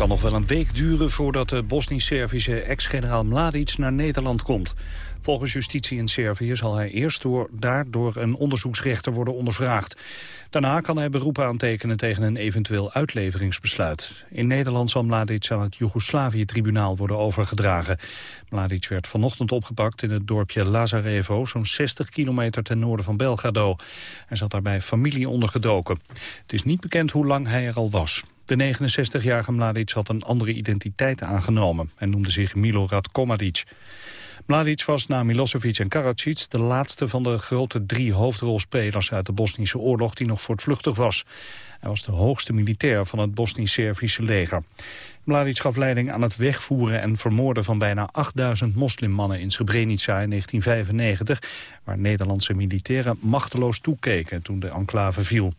Kan nog wel een week duren voordat de Bosnisch-Servische ex-generaal Mladic naar Nederland komt. Volgens justitie in Servië zal hij eerst door, daar door een onderzoeksrechter worden ondervraagd. Daarna kan hij beroep aantekenen tegen een eventueel uitleveringsbesluit. In Nederland zal Mladic aan het Joegoslavië-tribunaal worden overgedragen. Mladic werd vanochtend opgepakt in het dorpje Lazarevo... zo'n 60 kilometer ten noorden van Belgrado. Hij zat daarbij familie ondergedoken. Het is niet bekend hoe lang hij er al was. De 69-jarige Mladic had een andere identiteit aangenomen. en noemde zich Milorad Komadic. Mladic was na Milosevic en Karadzic de laatste van de grote drie hoofdrolspelers uit de Bosnische oorlog die nog voortvluchtig was. Hij was de hoogste militair van het Bosnisch-Servische leger. Mladic gaf leiding aan het wegvoeren en vermoorden van bijna 8000 moslimmannen in Srebrenica in 1995, waar Nederlandse militairen machteloos toekeken toen de enclave viel.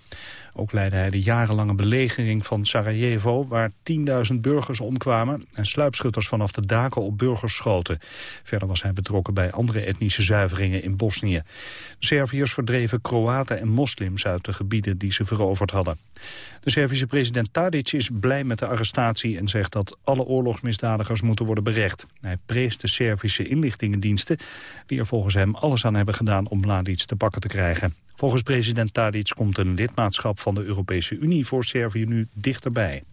Ook leidde hij de jarenlange belegering van Sarajevo... waar 10.000 burgers omkwamen en sluipschutters vanaf de daken op burgers schoten. Verder was hij betrokken bij andere etnische zuiveringen in Bosnië. Serviërs verdreven Kroaten en moslims uit de gebieden die ze veroverd hadden. De Servische president Tadic is blij met de arrestatie... en zegt dat alle oorlogsmisdadigers moeten worden berecht. Hij prees de Servische inlichtingendiensten... die er volgens hem alles aan hebben gedaan om Mladic te pakken te krijgen. Volgens president Tadic komt een lidmaatschap van de Europese Unie voor Servië nu dichterbij.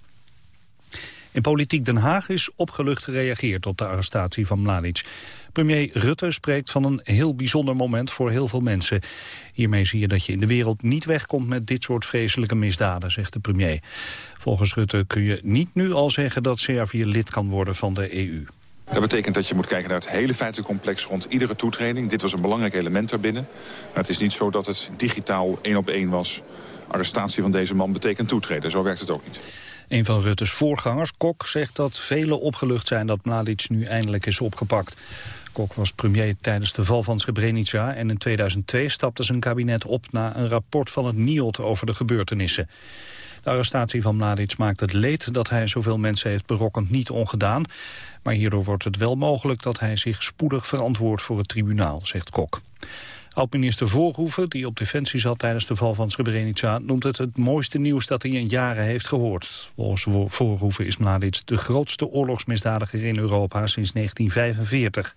In politiek Den Haag is opgelucht gereageerd op de arrestatie van Mladic. Premier Rutte spreekt van een heel bijzonder moment voor heel veel mensen. Hiermee zie je dat je in de wereld niet wegkomt met dit soort vreselijke misdaden, zegt de premier. Volgens Rutte kun je niet nu al zeggen dat Servië lid kan worden van de EU. Dat betekent dat je moet kijken naar het hele feitelijk complex rond iedere toetreding. Dit was een belangrijk element daarbinnen. Maar het is niet zo dat het digitaal één op één was. Arrestatie van deze man betekent toetreden. Zo werkt het ook niet. Een van Rutte's voorgangers, Kok, zegt dat velen opgelucht zijn dat Mladic nu eindelijk is opgepakt. Kok was premier tijdens de val van Srebrenica en in 2002 stapte zijn kabinet op na een rapport van het NIOD over de gebeurtenissen. De arrestatie van Mladic maakt het leed dat hij zoveel mensen heeft berokkend niet ongedaan. Maar hierdoor wordt het wel mogelijk dat hij zich spoedig verantwoordt voor het tribunaal, zegt Kok. Oud-minister Voorhoeven, die op defensie zat tijdens de val van Srebrenica... noemt het het mooiste nieuws dat hij in jaren heeft gehoord. Volgens Voorhoeven is Mladic de grootste oorlogsmisdadiger in Europa sinds 1945.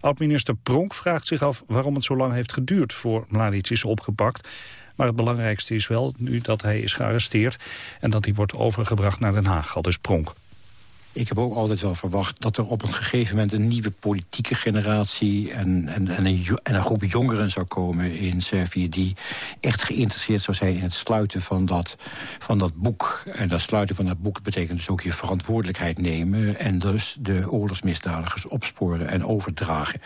Oud-minister Pronk vraagt zich af waarom het zo lang heeft geduurd... voor Mladic is opgepakt. Maar het belangrijkste is wel nu dat hij is gearresteerd... en dat hij wordt overgebracht naar Den Haag, al dus Pronk. Ik heb ook altijd wel verwacht dat er op een gegeven moment... een nieuwe politieke generatie en, en, en, een, en een groep jongeren zou komen in Servië... die echt geïnteresseerd zou zijn in het sluiten van dat, van dat boek. En dat sluiten van dat boek betekent dus ook je verantwoordelijkheid nemen... en dus de oorlogsmisdadigers opsporen en overdragen.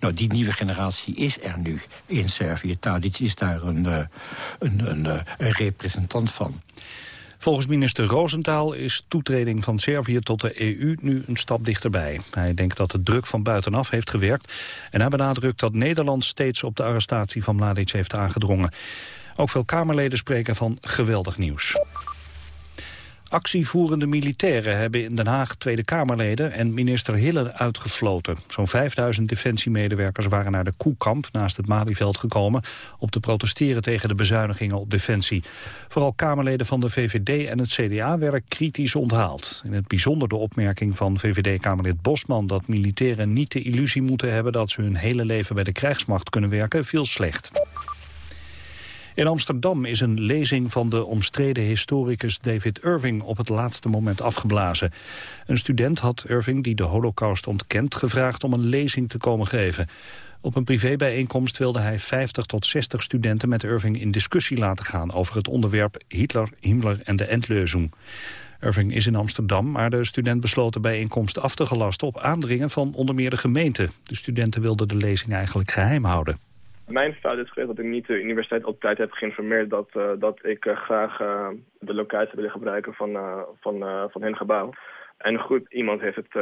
Nou, die nieuwe generatie is er nu in Servië. Tadic is daar een, eh, een, een, eh, een representant van. Volgens minister Roosentaal is toetreding van Servië tot de EU nu een stap dichterbij. Hij denkt dat de druk van buitenaf heeft gewerkt en hij benadrukt dat Nederland steeds op de arrestatie van Mladic heeft aangedrongen. Ook veel Kamerleden spreken van geweldig nieuws. Actievoerende militairen hebben in Den Haag Tweede Kamerleden en minister Hille uitgefloten. Zo'n 5000 defensiemedewerkers waren naar de Koekamp naast het Malieveld gekomen om te protesteren tegen de bezuinigingen op defensie. Vooral Kamerleden van de VVD en het CDA werden kritisch onthaald. In het bijzonder de opmerking van VVD-Kamerlid Bosman dat militairen niet de illusie moeten hebben dat ze hun hele leven bij de krijgsmacht kunnen werken, viel slecht. In Amsterdam is een lezing van de omstreden historicus David Irving op het laatste moment afgeblazen. Een student had Irving, die de holocaust ontkent, gevraagd om een lezing te komen geven. Op een privébijeenkomst wilde hij 50 tot 60 studenten met Irving in discussie laten gaan over het onderwerp Hitler, Himmler en de Endlösung. Irving is in Amsterdam, maar de student besloot de bijeenkomst af te gelasten op aandringen van onder meer de gemeente. De studenten wilden de lezing eigenlijk geheim houden. Mijn fout is geweest dat ik niet de universiteit op tijd heb geïnformeerd dat, uh, dat ik uh, graag uh, de locatie wil gebruiken van, van, van hun gebouw. En goed, iemand heeft het,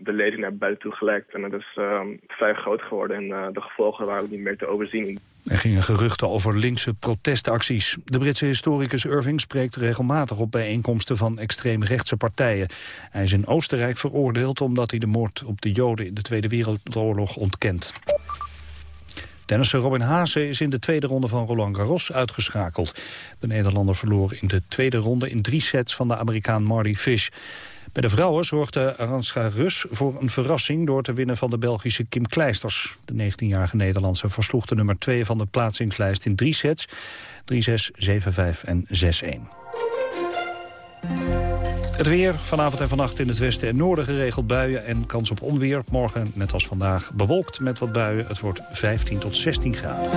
de lezing naar buiten toe gelekt en het is vrij groot geworden en de gevolgen waren niet meer te overzien. Er gingen geruchten over linkse protestacties. De Britse historicus Irving spreekt regelmatig op bijeenkomsten van extreemrechtse partijen. Hij is in Oostenrijk veroordeeld omdat hij de moord op de Joden in de Tweede Wereldoorlog ontkent. Tennisser Robin Haase is in de tweede ronde van Roland Garros uitgeschakeld. De Nederlander verloor in de tweede ronde in drie sets van de Amerikaan Marty Fish. Bij de vrouwen zorgde Aranska Rus voor een verrassing... door te winnen van de Belgische Kim Kleisters. De 19-jarige Nederlandse versloeg de nummer 2 van de plaatsingslijst in drie sets. 3-6, 7-5 en 6-1. Het weer, vanavond en vannacht in het westen en noorden geregeld buien en kans op onweer. Morgen, net als vandaag, bewolkt met wat buien. Het wordt 15 tot 16 graden.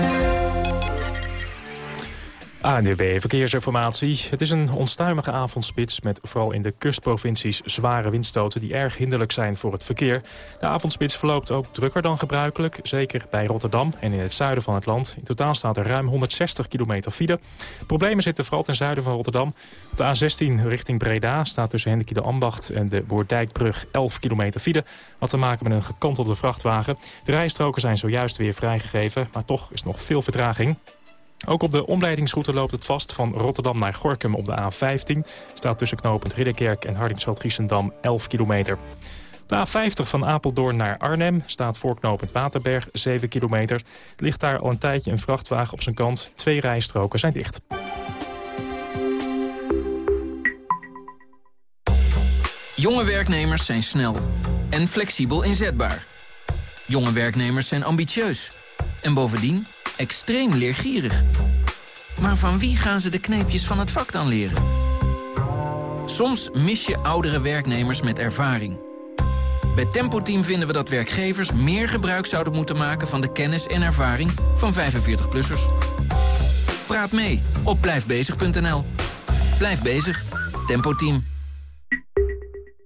ANDB Verkeersinformatie. Het is een onstuimige avondspits met vooral in de kustprovincies zware windstoten die erg hinderlijk zijn voor het verkeer. De avondspits verloopt ook drukker dan gebruikelijk, zeker bij Rotterdam en in het zuiden van het land. In totaal staat er ruim 160 kilometer file. Problemen zitten vooral ten zuiden van Rotterdam. Op de A16 richting Breda staat tussen Hendrik de Ambacht en de Boerdijkbrug 11 kilometer file. Wat te maken met een gekantelde vrachtwagen. De rijstroken zijn zojuist weer vrijgegeven, maar toch is nog veel vertraging. Ook op de omleidingsroute loopt het vast van Rotterdam naar Gorkum op de A15. Staat tussen knooppunt Ridderkerk en Hardingsveld-Giessendam 11 kilometer. De A50 van Apeldoorn naar Arnhem staat voor knooppunt Waterberg 7 kilometer. Ligt daar al een tijdje een vrachtwagen op zijn kant. Twee rijstroken zijn dicht. Jonge werknemers zijn snel en flexibel inzetbaar. Jonge werknemers zijn ambitieus. En bovendien extreem leergierig. Maar van wie gaan ze de kneepjes van het vak dan leren? Soms mis je oudere werknemers met ervaring. Bij Tempo Team vinden we dat werkgevers meer gebruik zouden moeten maken... van de kennis en ervaring van 45-plussers. Praat mee op blijfbezig.nl. Blijf bezig. Tempo Team.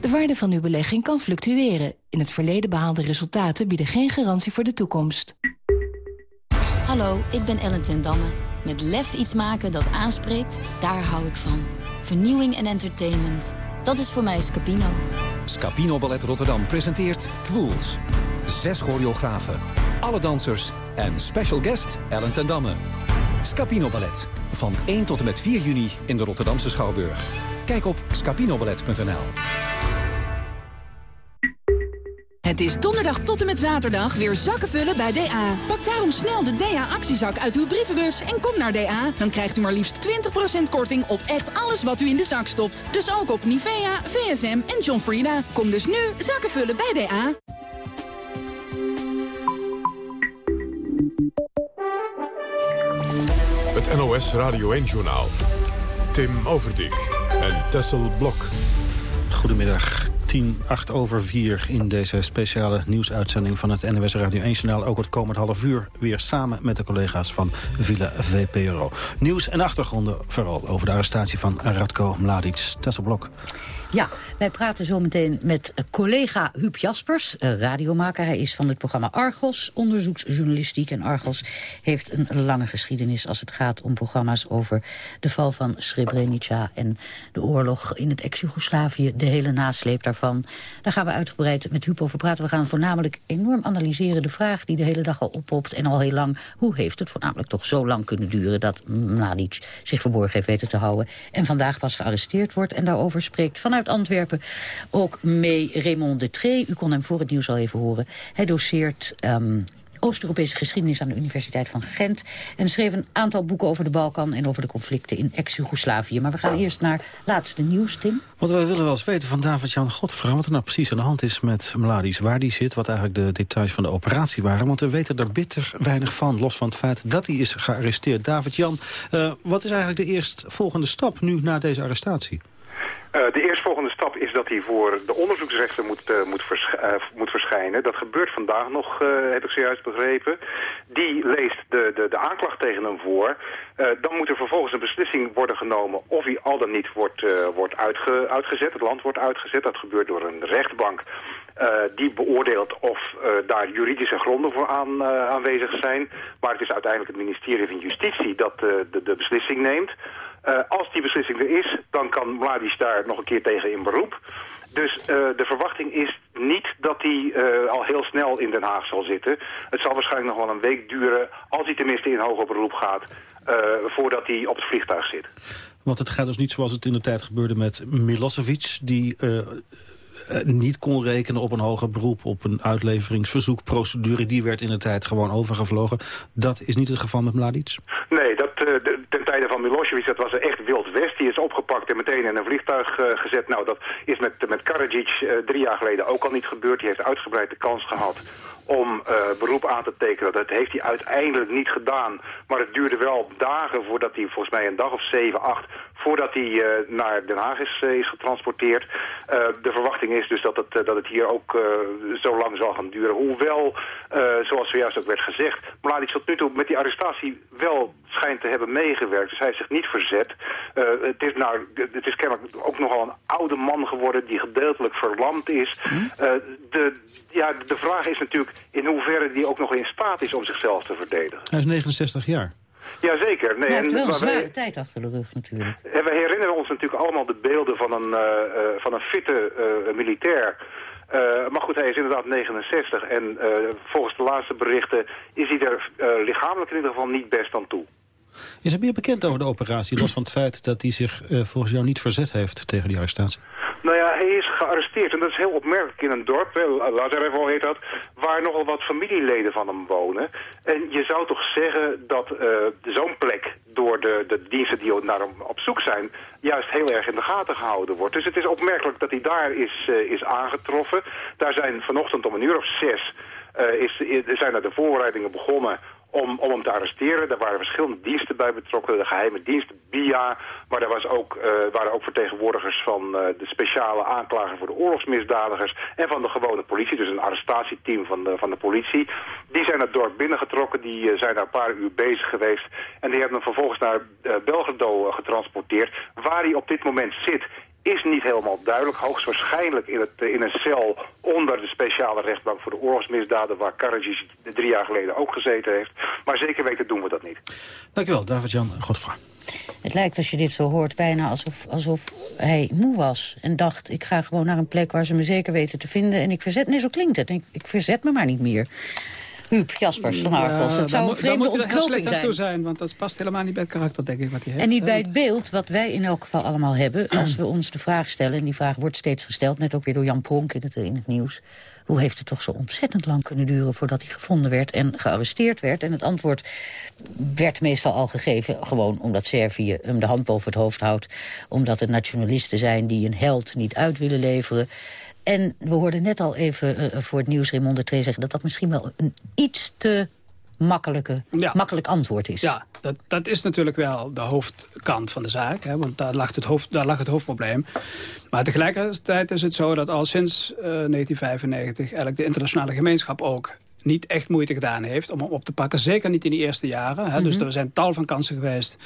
De waarde van uw belegging kan fluctueren. In het verleden behaalde resultaten bieden geen garantie voor de toekomst. Hallo, ik ben Ellen ten Damme. Met lef iets maken dat aanspreekt, daar hou ik van. Vernieuwing en entertainment. Dat is voor mij Scapino. Scapino Ballet Rotterdam presenteert Twools. Zes choreografen, alle dansers en special guest Ellen ten Damme. Scapino Ballet. Van 1 tot en met 4 juni in de Rotterdamse Schouwburg. Kijk op scapinoballet.nl. Het is donderdag tot en met zaterdag weer zakken vullen bij DA. Pak daarom snel de DA-actiezak uit uw brievenbus en kom naar DA. Dan krijgt u maar liefst 20% korting op echt alles wat u in de zak stopt. Dus ook op Nivea, VSM en John Frieda. Kom dus nu zakken vullen bij DA. Het NOS Radio 1-journaal. Tim Overdijk en Tessel Blok. Goedemiddag. 10, 8 over 4 in deze speciale nieuwsuitzending van het NWS Radio 1 Journaal. Ook het komend half uur weer samen met de collega's van Villa VPRO. Nieuws en achtergronden vooral over de arrestatie van Radko Mladic. Tessel Blok. Ja, wij praten zo meteen met collega Huub Jaspers, eh, radiomaker. Hij is van het programma Argos, onderzoeksjournalistiek. En Argos heeft een lange geschiedenis als het gaat om programma's over de val van Srebrenica en de oorlog in het ex-Jugoslavië, de hele nasleep daarvan. Daar gaan we uitgebreid met Huub over praten. We gaan voornamelijk enorm analyseren de vraag die de hele dag al oppopt en al heel lang. Hoe heeft het voornamelijk toch zo lang kunnen duren dat Mladic zich verborgen heeft weten te houden en vandaag pas gearresteerd wordt en daarover spreekt vanuit Antwerpen ook mee Raymond de Tree. U kon hem voor het nieuws al even horen. Hij doseert... Um, Oost-Europese geschiedenis aan de Universiteit van Gent... en schreef een aantal boeken over de Balkan en over de conflicten in ex-Jugoslavië. Maar we gaan eerst naar laatste nieuws, Tim. Want wij willen wel eens weten van David-Jan Godfra... wat er nou precies aan de hand is met Mladic, waar die zit... wat eigenlijk de details van de operatie waren. Want we weten er bitter weinig van, los van het feit dat hij is gearresteerd. David-Jan, uh, wat is eigenlijk de eerstvolgende stap nu na deze arrestatie? Uh, de eerstvolgende stap is dat hij voor de onderzoeksrechter moet, uh, moet, uh, moet, verschijnen. Dat gebeurt vandaag nog, heb ik zojuist begrepen. Die leest de, de, de aanklacht tegen hem voor. dan moet er vervolgens een beslissing worden genomen of hij al dan niet wordt, wordt uitge uitgezet. Het land wordt uitgezet. Dat gebeurt door een rechtbank die beoordeelt of daar juridische gronden voor aan, aanwezig zijn. Maar het is uiteindelijk het ministerie van Justitie dat de, de beslissing neemt. Als die beslissing er is, dan kan Mladic daar nog een keer tegen in beroep. Dus de verwachting is niet dat hij al heel snel in Den Haag zal zitten. Het zal waarschijnlijk nog wel een week duren, als hij tenminste in hoger beroep gaat, voordat hij op het vliegtuig zit. Want het gaat dus niet zoals het in de tijd gebeurde met Milosevic... die niet kon rekenen op een hoger beroep, op een uitleveringsverzoekprocedure. Die werd in de tijd gewoon overgevlogen. Dat is niet het geval met Mladic? Nee, dat, uh, ten tijde van Milosevic, dat was echt wild west. Die is opgepakt en meteen in een vliegtuig uh, gezet. Nou, dat is met, met Karadzic drie jaar geleden ook al niet gebeurd. Die heeft uitgebreid de kans gehad om beroep aan te tekenen. Dat heeft hij uiteindelijk niet gedaan. Maar het duurde wel dagen voordat hij, volgens mij een dag of zeven, acht... voordat hij uh, naar Den Haag is, uh, is getransporteerd. de verwachting is dus dat het, dat het hier ook zo lang zal gaan duren. Hoewel, zoals zojuist ook werd gezegd... Mladic tot nu toe met die arrestatie wel schijnt te hebben meegewerkt. Dus hij heeft zich niet verzet. het, is nou, het is kennelijk ook nogal een oude man geworden... die gedeeltelijk verlamd is. Hm? de, ja, de vraag is natuurlijk in hoeverre die ook nog in staat is om zichzelf te verdedigen. Hij is 69 jaar. Jazeker. Nee, hij heeft wel een zware tijd achter de rug natuurlijk. En we herinneren ons natuurlijk allemaal de beelden van een, uh, uh, van een fitte uh, militair... Uh, maar goed, hij is inderdaad 69 en uh, volgens de laatste berichten is hij er uh, lichamelijk in ieder geval niet best aan toe. Is er meer bekend over de operatie, los van het feit dat hij zich volgens jou niet verzet heeft tegen die arrestatie? Nou ja, hij is gearresteerd en dat is heel opmerkelijk in een dorp, Lazarevo heet dat, waar nogal wat familieleden van hem wonen. En je zou toch zeggen dat uh, zo'n plek door de, de diensten die naar hem op zoek zijn, juist heel erg in de gaten gehouden wordt. Dus het is opmerkelijk dat hij daar is, uh, is aangetroffen. Daar zijn vanochtend om een uur of zes uh, is, zijn er de voorbereidingen begonnen om, om hem te arresteren. Daar waren verschillende diensten bij betrokken. De geheime dienst, BIA. Maar daar was ook, uh, waren ook vertegenwoordigers van uh, de speciale aanklager voor de oorlogsmisdadigers. En van de gewone politie, dus een arrestatieteam van de, van de politie. Die zijn het dorp binnengetrokken. Die uh, zijn daar een paar uur bezig geweest. En die hebben hem vervolgens naar Belgrado getransporteerd. Waar hij op dit moment zit is niet helemaal duidelijk. Hoogstwaarschijnlijk in, het, eh, in een cel onder de speciale rechtbank voor de oorlogsmisdaden... waar Karadzic drie jaar geleden ook gezeten heeft. Maar zeker weten doen we dat niet. Dankjewel, David-Jan Godfra. Het lijkt als je dit zo hoort bijna alsof, alsof hij moe was. En dacht, ik ga gewoon naar een plek waar ze me zeker weten te vinden. En ik verzet, nee zo klinkt het, ik, ik verzet me maar niet meer. Huub Jaspers van Argos. Ja, het zou een vreemde ontknoping zijn. zijn. Want dat past helemaal niet bij het karakter, denk ik, wat hij heeft. En niet bij het beeld wat wij in elk geval allemaal hebben... als we ons de vraag stellen, en die vraag wordt steeds gesteld... net ook weer door Jan Pronk in het, in het nieuws... hoe heeft het toch zo ontzettend lang kunnen duren... voordat hij gevonden werd en gearresteerd werd? En het antwoord werd meestal al gegeven... gewoon omdat Servië hem de hand boven het hoofd houdt... omdat het nationalisten zijn die een held niet uit willen leveren... En we hoorden net al even uh, voor het nieuws Raymond de zeggen... dat dat misschien wel een iets te makkelijke, ja. makkelijk antwoord is. Ja, dat, dat is natuurlijk wel de hoofdkant van de zaak. Hè, want daar lag, het hoofd, daar lag het hoofdprobleem. Maar tegelijkertijd is het zo dat al sinds uh, 1995... eigenlijk de internationale gemeenschap ook niet echt moeite gedaan heeft om hem op te pakken. Zeker niet in die eerste jaren. Hè. Mm -hmm. Dus er zijn tal van kansen geweest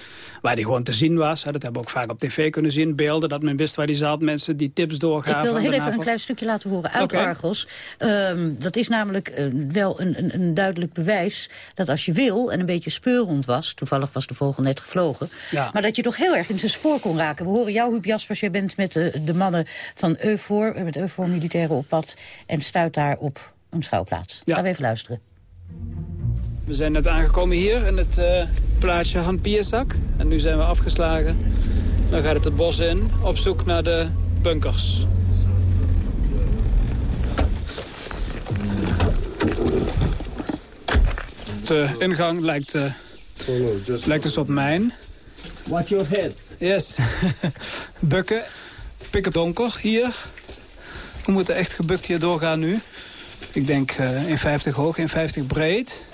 waar hij gewoon te zien was. Hè. Dat hebben we ook vaak op tv kunnen zien. Beelden dat men wist waar hij zat. Mensen die tips doorgaven. Ik wil heel even een klein stukje laten horen uit okay. Argos. Um, dat is namelijk uh, wel een, een, een, duidelijk bewijs dat als je wil en een beetje speurend was... toevallig was de vogel net gevlogen... Ja. maar dat je toch heel erg in zijn spoor kon raken. We horen jou, Huub Jaspers, jij bent met de, de mannen van Eufor... met Eufor militairen op pad en stuit daar op een schouwplaats. Ja. We even luisteren. We zijn net aangekomen hier in het uh, plaatsje Han Pierzak. En nu zijn we afgeslagen. Dan gaat het het bos in op zoek naar de bunkers. De ingang lijkt, uh, lijkt een soort mijn. Watch your head. Yes. Bukken. Pikken donker hier. We moeten echt gebukt hier doorgaan nu. Ik denk uh, 1,50 hoog, 1,50 breed.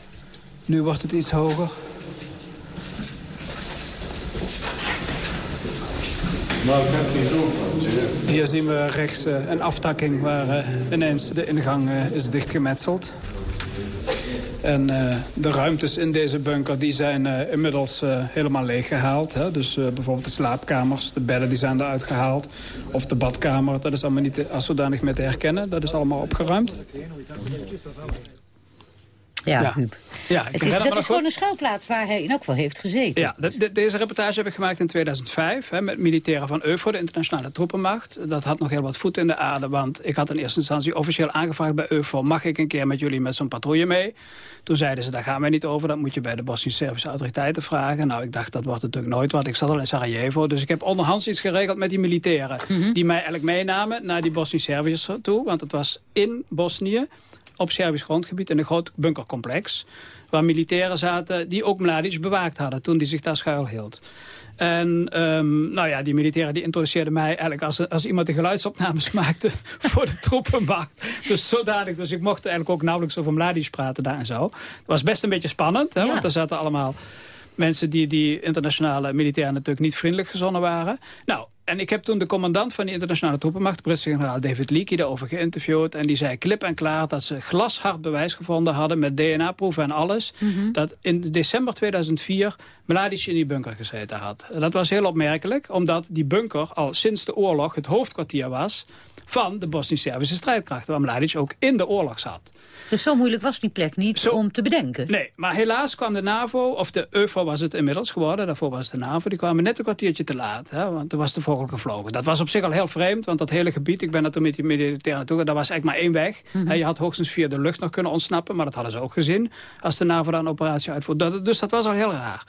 Nu wordt het iets hoger. Hier zien we rechts uh, een aftakking waar uh, ineens de ingang is dichtgemetseld. En uh, de ruimtes in deze bunker die zijn uh, inmiddels uh, helemaal leeggehaald. Hè? Dus bijvoorbeeld de slaapkamers, de bedden die zijn eruit gehaald. Of de badkamer, dat is allemaal niet als zodanig meer te herkennen. Dat is allemaal opgeruimd. Ja, ja. Ja, het is, dat is gewoon een schuilplaats waar hij in elk geval heeft gezeten. Ja, de, deze reportage heb ik gemaakt in 2005... Hè, met militairen van EUFOR, de internationale troepenmacht. Dat had nog heel wat voet in de aarde, want ik had in eerste instantie officieel aangevraagd bij EUFOR... mag ik een keer met jullie met zo'n patrouille mee? Toen zeiden ze, daar gaan wij niet over, dat moet je bij de Bosnisch-Servische autoriteiten vragen. Nou, ik dacht, dat wordt natuurlijk nooit wat. Ik zat al in Sarajevo, dus ik heb onderhands iets geregeld met die militairen... Mhm. die mij eigenlijk meenamen naar die Bosnisch-Serviërs toe, want het was in Bosnië op Servisch grondgebied in een groot bunkercomplex. Waar militairen zaten die ook Mladic bewaakt hadden toen die zich daar schuilhield. En um, nou ja, die militairen die introduceerden mij eigenlijk als, als iemand die geluidsopnames maakte voor de troepenmacht. Dus zodanig. Dus ik mocht eigenlijk ook nauwelijks over Mladic praten daar en zo. Het was best een beetje spannend, hè, want er zaten allemaal mensen die die internationale militairen natuurlijk niet vriendelijk gezonnen waren. Nou, en ik heb toen de commandant van de internationale troepenmacht, de Britse generaal David Leakey, daarover geïnterviewd. En die zei klip en klaar dat ze glashard bewijs gevonden hadden met DNA-proeven en alles. Mhm. Dat in december 2004 Mladic in die bunker gezeten had. Dat was heel opmerkelijk, omdat die bunker al sinds de oorlog het hoofdkwartier was van de Bosnisch-Servische strijdkrachten, waar Mladic ook in de oorlog zat. Dus zo moeilijk was die plek niet om te bedenken? Nee, maar helaas kwam de NAVO, of de EUFO was het inmiddels geworden, daarvoor was de NAVO, die kwamen net een kwartiertje te laat, hè, want er was de vogel gevlogen. Dat was op zich al heel vreemd, want dat hele gebied, ik ben er toen met die militairen naartoe, daar was eigenlijk maar één weg. Mm Je had hoogstens via de lucht nog kunnen ontsnappen, maar dat hadden ze ook gezien, als de NAVO daar een operatie uitvoerde. Dus dat was al heel raar.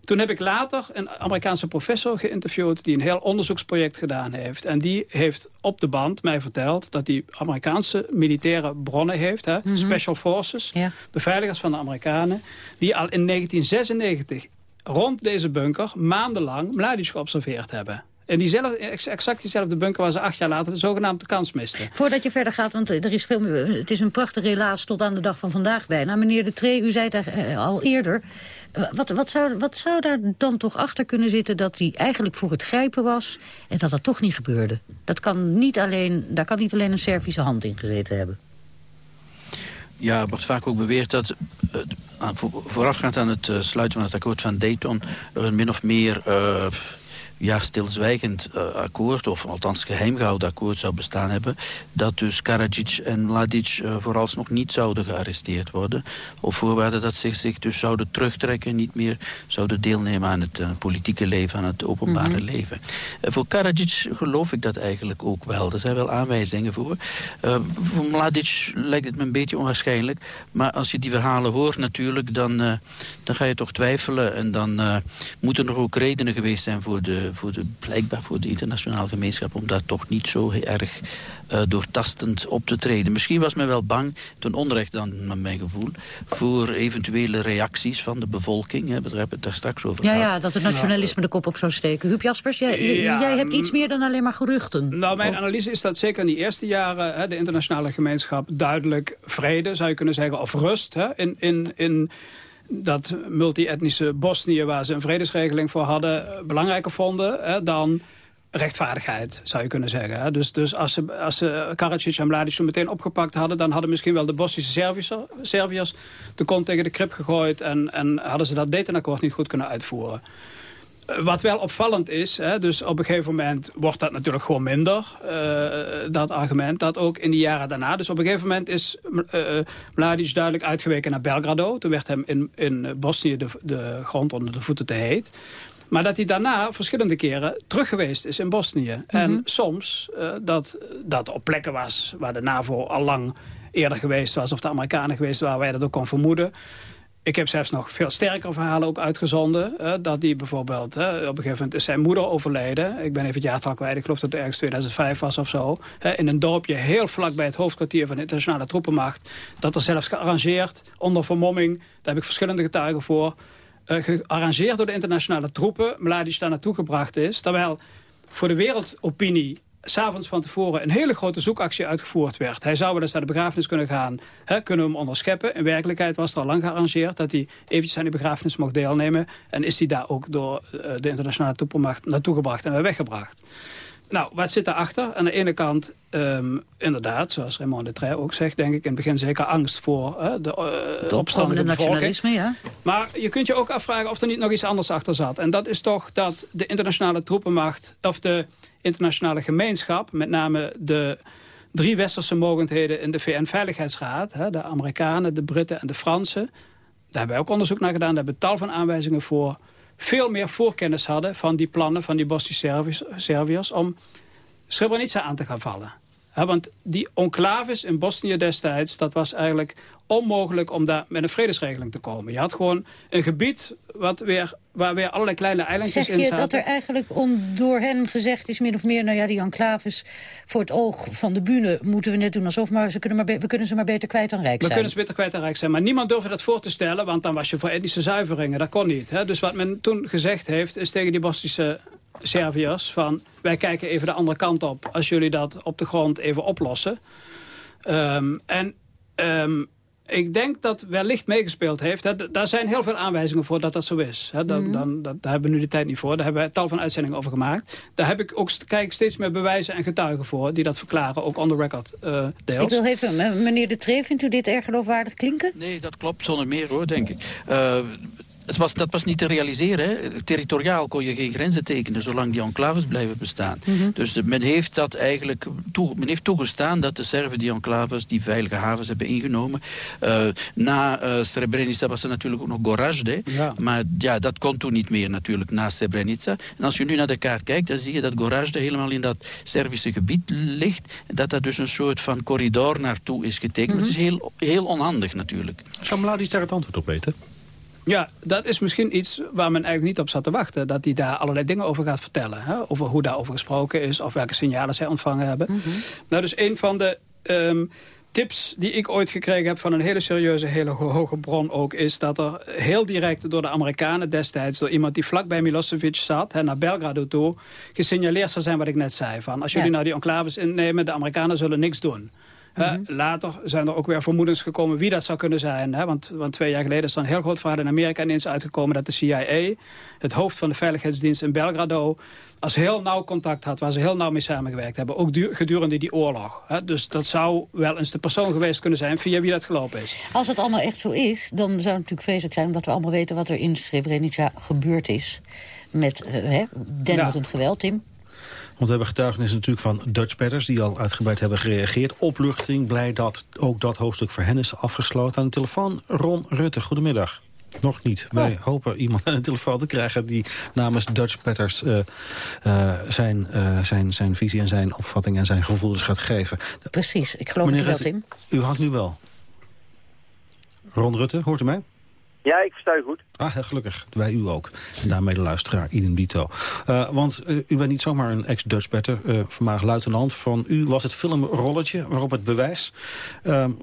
Toen heb ik later een Amerikaanse professor geïnterviewd... die een heel onderzoeksproject gedaan heeft. En die heeft op de band mij verteld... dat hij Amerikaanse militaire bronnen heeft. Hè, mhm. Special Forces, beveiligers van de Amerikanen... die al in 1996 rond deze bunker maandenlang Mladic geobserveerd hebben. En diezelfde, exact diezelfde bunker waar ze acht jaar later de zogenaamde kans misten. Voordat je verder gaat, want er is veel meer, het is een prachtig relaas tot aan de dag van vandaag bijna. Meneer De Tree, u zei het eh, al eerder. Wat, wat, zou, wat zou daar dan toch achter kunnen zitten dat hij eigenlijk voor het grijpen was... en dat dat toch niet gebeurde? Dat kan niet alleen, daar kan niet alleen een Servische hand in gezeten hebben. Ja, er wordt vaak ook beweerd dat uh, voorafgaand aan het uh, sluiten van het akkoord van Dayton... er min of meer uh, ja, stilzwijgend uh, akkoord, of althans geheimgehouden akkoord zou bestaan hebben, dat dus Karadzic en Mladic uh, vooralsnog niet zouden gearresteerd worden, op voorwaarde dat ze zich dus zouden terugtrekken, niet meer zouden deelnemen aan het uh, politieke leven, aan het openbare mhm. leven. voor Karadzic geloof ik dat eigenlijk ook wel. Er zijn wel aanwijzingen voor. voor Mladic lijkt het me een beetje onwaarschijnlijk, maar als je die verhalen hoort natuurlijk, dan, dan ga je toch twijfelen en dan moeten er ook redenen geweest zijn voor de voor de, blijkbaar voor de internationale gemeenschap... om daar toch niet zo erg uh, doortastend op te treden. Misschien was men wel bang, ten onrecht dan naar mijn gevoel... voor eventuele reacties van de bevolking. Hè, we hebben het daar straks over Ja, ja dat het nationalisme de kop op zou steken. Huub Jaspers, jij, jij hebt iets meer dan alleen maar geruchten. Nou, mijn analyse is dat zeker in die eerste jaren... Hè, de internationale gemeenschap duidelijk vrede, zou je kunnen zeggen... of rust hè, in... in, in dat multi-etnische Bosnië, waar ze een vredesregeling voor hadden, eh, belangrijker vonden hè, dan rechtvaardigheid, zou je kunnen zeggen. Dus, dus als ze, als ze Karadzic en Mladic zo meteen opgepakt hadden... dan hadden misschien wel de Bosnische Serviërs, Serviërs de kont tegen de krip gegooid... en, en hadden ze dat Dayton-akkoord niet goed kunnen uitvoeren. Wat wel opvallend is, hè, dus op een gegeven moment wordt dat natuurlijk gewoon minder, uh, dat argument, dat ook in die jaren daarna. Dus op een gegeven moment is uh, Mladic duidelijk uitgeweken naar Belgrado. Toen werd hem in, in Bosnië de, de grond onder de voeten te heet. Maar dat hij daarna verschillende keren terug geweest is in Bosnië. Mhm. En soms uh, dat dat op plekken was waar de NAVO al lang eerder geweest was... of de Amerikanen geweest waren, waar je dat ook kon vermoeden. Ik heb zelfs nog veel sterkere verhalen ook uitgezonden. dat die bijvoorbeeld, op een gegeven moment is zijn moeder overleden. Ik ben even het jaartal kwijt, ik geloof dat het ergens 2005 was of zo. in een dorpje heel vlak bij het hoofdkwartier van de internationale troepenmacht. Dat er zelfs gearrangeerd, onder vermomming, daar heb ik verschillende getuigen voor... Uh, gearrangeerd door de internationale troepen, Mladic daar naartoe gebracht is. Terwijl voor de wereldopinie s'avonds van tevoren een hele grote zoekactie uitgevoerd werd. Hij zou wel eens naar de begrafenis kunnen gaan, hè, kunnen we hem onderscheppen. In werkelijkheid was het al lang gearrangeerd dat hij eventjes aan die begrafenis mocht deelnemen. En is hij daar ook door uh, de internationale troepenmacht naartoe gebracht en weer weggebracht. nou, wat zit daarachter? Aan de ene kant, ehm, inderdaad, zoals Raymond de Trey ook zegt... denk ik in het begin zeker angst voor uh, de, uh, de opstandende nationalisme, ja. Maar je kunt je ook afvragen of er niet nog iets anders achter zat. En dat is toch dat de internationale troepenmacht... of de internationale gemeenschap, met name de drie westerse mogendheden... in de VN-veiligheidsraad, de Amerikanen, de Britten en de Fransen... daar hebben wij ook onderzoek naar gedaan, daar hebben we tal van aanwijzingen voor. Veel meer voorkennis hadden van die plannen van die Bosnische Serviërs... om Srebrenica aan te gaan vallen. Want die enclaves in Bosnië destijds, dat was eigenlijk onmogelijk om daar met een vredesregeling te komen. Je had gewoon een gebied wat weer, waar weer allerlei kleine eilandjes in zaten. Zeg je dat er eigenlijk om, door hen gezegd is, min of meer... nou ja, die enclaves voor het oog van de bühne moeten we net doen alsof... maar, ze kunnen maar we kunnen ze maar beter kwijt dan rijk zijn. We kunnen ze beter kwijt dan rijk zijn. Maar niemand durfde dat voor te stellen, want dan was je voor etnische zuiveringen. Dat kon niet. Hè? Dus wat men toen gezegd heeft, is tegen die Bosnische Serviërs... van wij kijken even de andere kant op als jullie dat op de grond even oplossen. Um, en... Um, ik denk dat wellicht meegespeeld heeft. Hè. Daar zijn heel veel aanwijzingen voor dat dat zo is. Hè. Dan, mhm. dan, dat, daar hebben we nu de tijd niet voor. Daar hebben we tal van uitzendingen over gemaakt. Daar heb ik ook kijk, steeds meer bewijzen en getuigen voor... die dat verklaren, ook on the record uh, deels. Ik wil even, meneer De Tree, vindt u dit erg geloofwaardig klinken? Nee, dat klopt zonder meer hoor, denk ik. Uh, het was, dat was niet te realiseren. Hè. Territoriaal kon je geen grenzen tekenen zolang die enclaves blijven bestaan. Mhm. Dus men heeft dat eigenlijk toe, men heeft toegestaan dat de Serven die enclaves, die veilige havens hebben ingenomen. Uh, na uh, Srebrenica was er natuurlijk ook nog Gorazde. Maar ja, dat kon toen niet meer natuurlijk na Srebrenica. En als je nu naar de kaart kijkt, dan zie je dat Gorazde helemaal in dat Servische gebied ligt. Dat dat dus een soort van corridor naartoe is getekend. Het is mhm. heel, heel onhandig natuurlijk. Zou Mladic daar het antwoord op weten? Ja, dat is misschien iets waar men eigenlijk niet op zat te wachten. Dat hij daar allerlei dingen over gaat vertellen. Hè? Over hoe daarover gesproken is of welke signalen zij ontvangen hebben. Mhm. Nou, dus een van de... Ehm, tips die ik ooit gekregen heb van een hele serieuze, hele hoge bron ook... is dat er heel direct door de Amerikanen destijds... door iemand die vlak bij Milosevic zat, hè, naar Belgrado toe... gesignaleerd zou zijn wat ik net zei. Van, als jullie nou die enclaves innemen, de Amerikanen zullen niks doen. Mhm. Later zijn er ook weer vermoedens gekomen wie dat zou kunnen zijn. Hè? Want, want twee jaar geleden is er een heel groot verhaal in Amerika ineens uitgekomen... dat de CIA, het hoofd van de veiligheidsdienst in Belgrado... als heel nauw contact had, waar ze heel nauw mee samengewerkt hebben. Ook gedurende die oorlog. Hè? Dus dat zou wel eens de persoon geweest kunnen zijn via wie dat gelopen is. Als het allemaal echt zo is, dan zou het natuurlijk vreselijk zijn... omdat we allemaal weten wat er in Srebrenica gebeurd is met uh, denderend geweld, Tim. Want we hebben getuigenis natuurlijk van Dutch Pedders... die al uitgebreid hebben gereageerd. Opluchting, blij dat ook dat hoofdstuk voor hen is afgesloten. Aan de telefoon Ron Rutte, goedemiddag. Nog niet. Wij oh. hopen iemand aan de telefoon te krijgen... die namens Dutch Petters uh, uh, zijn, uh, zijn, zijn visie en zijn opvatting en zijn gevoelens gaat geven. Precies, ik geloof Meneer het wel, Tim. U had nu wel. Ron Rutte, hoort u mij? Ja, ik versta u goed. Ah, gelukkig. Wij u ook. En daarmee de luisteraar, idem dito. Uh, want uh, u bent niet zomaar een ex-Dutch better, uh, voormalig luitenant. Van u was het filmrolletje waarop het bewijs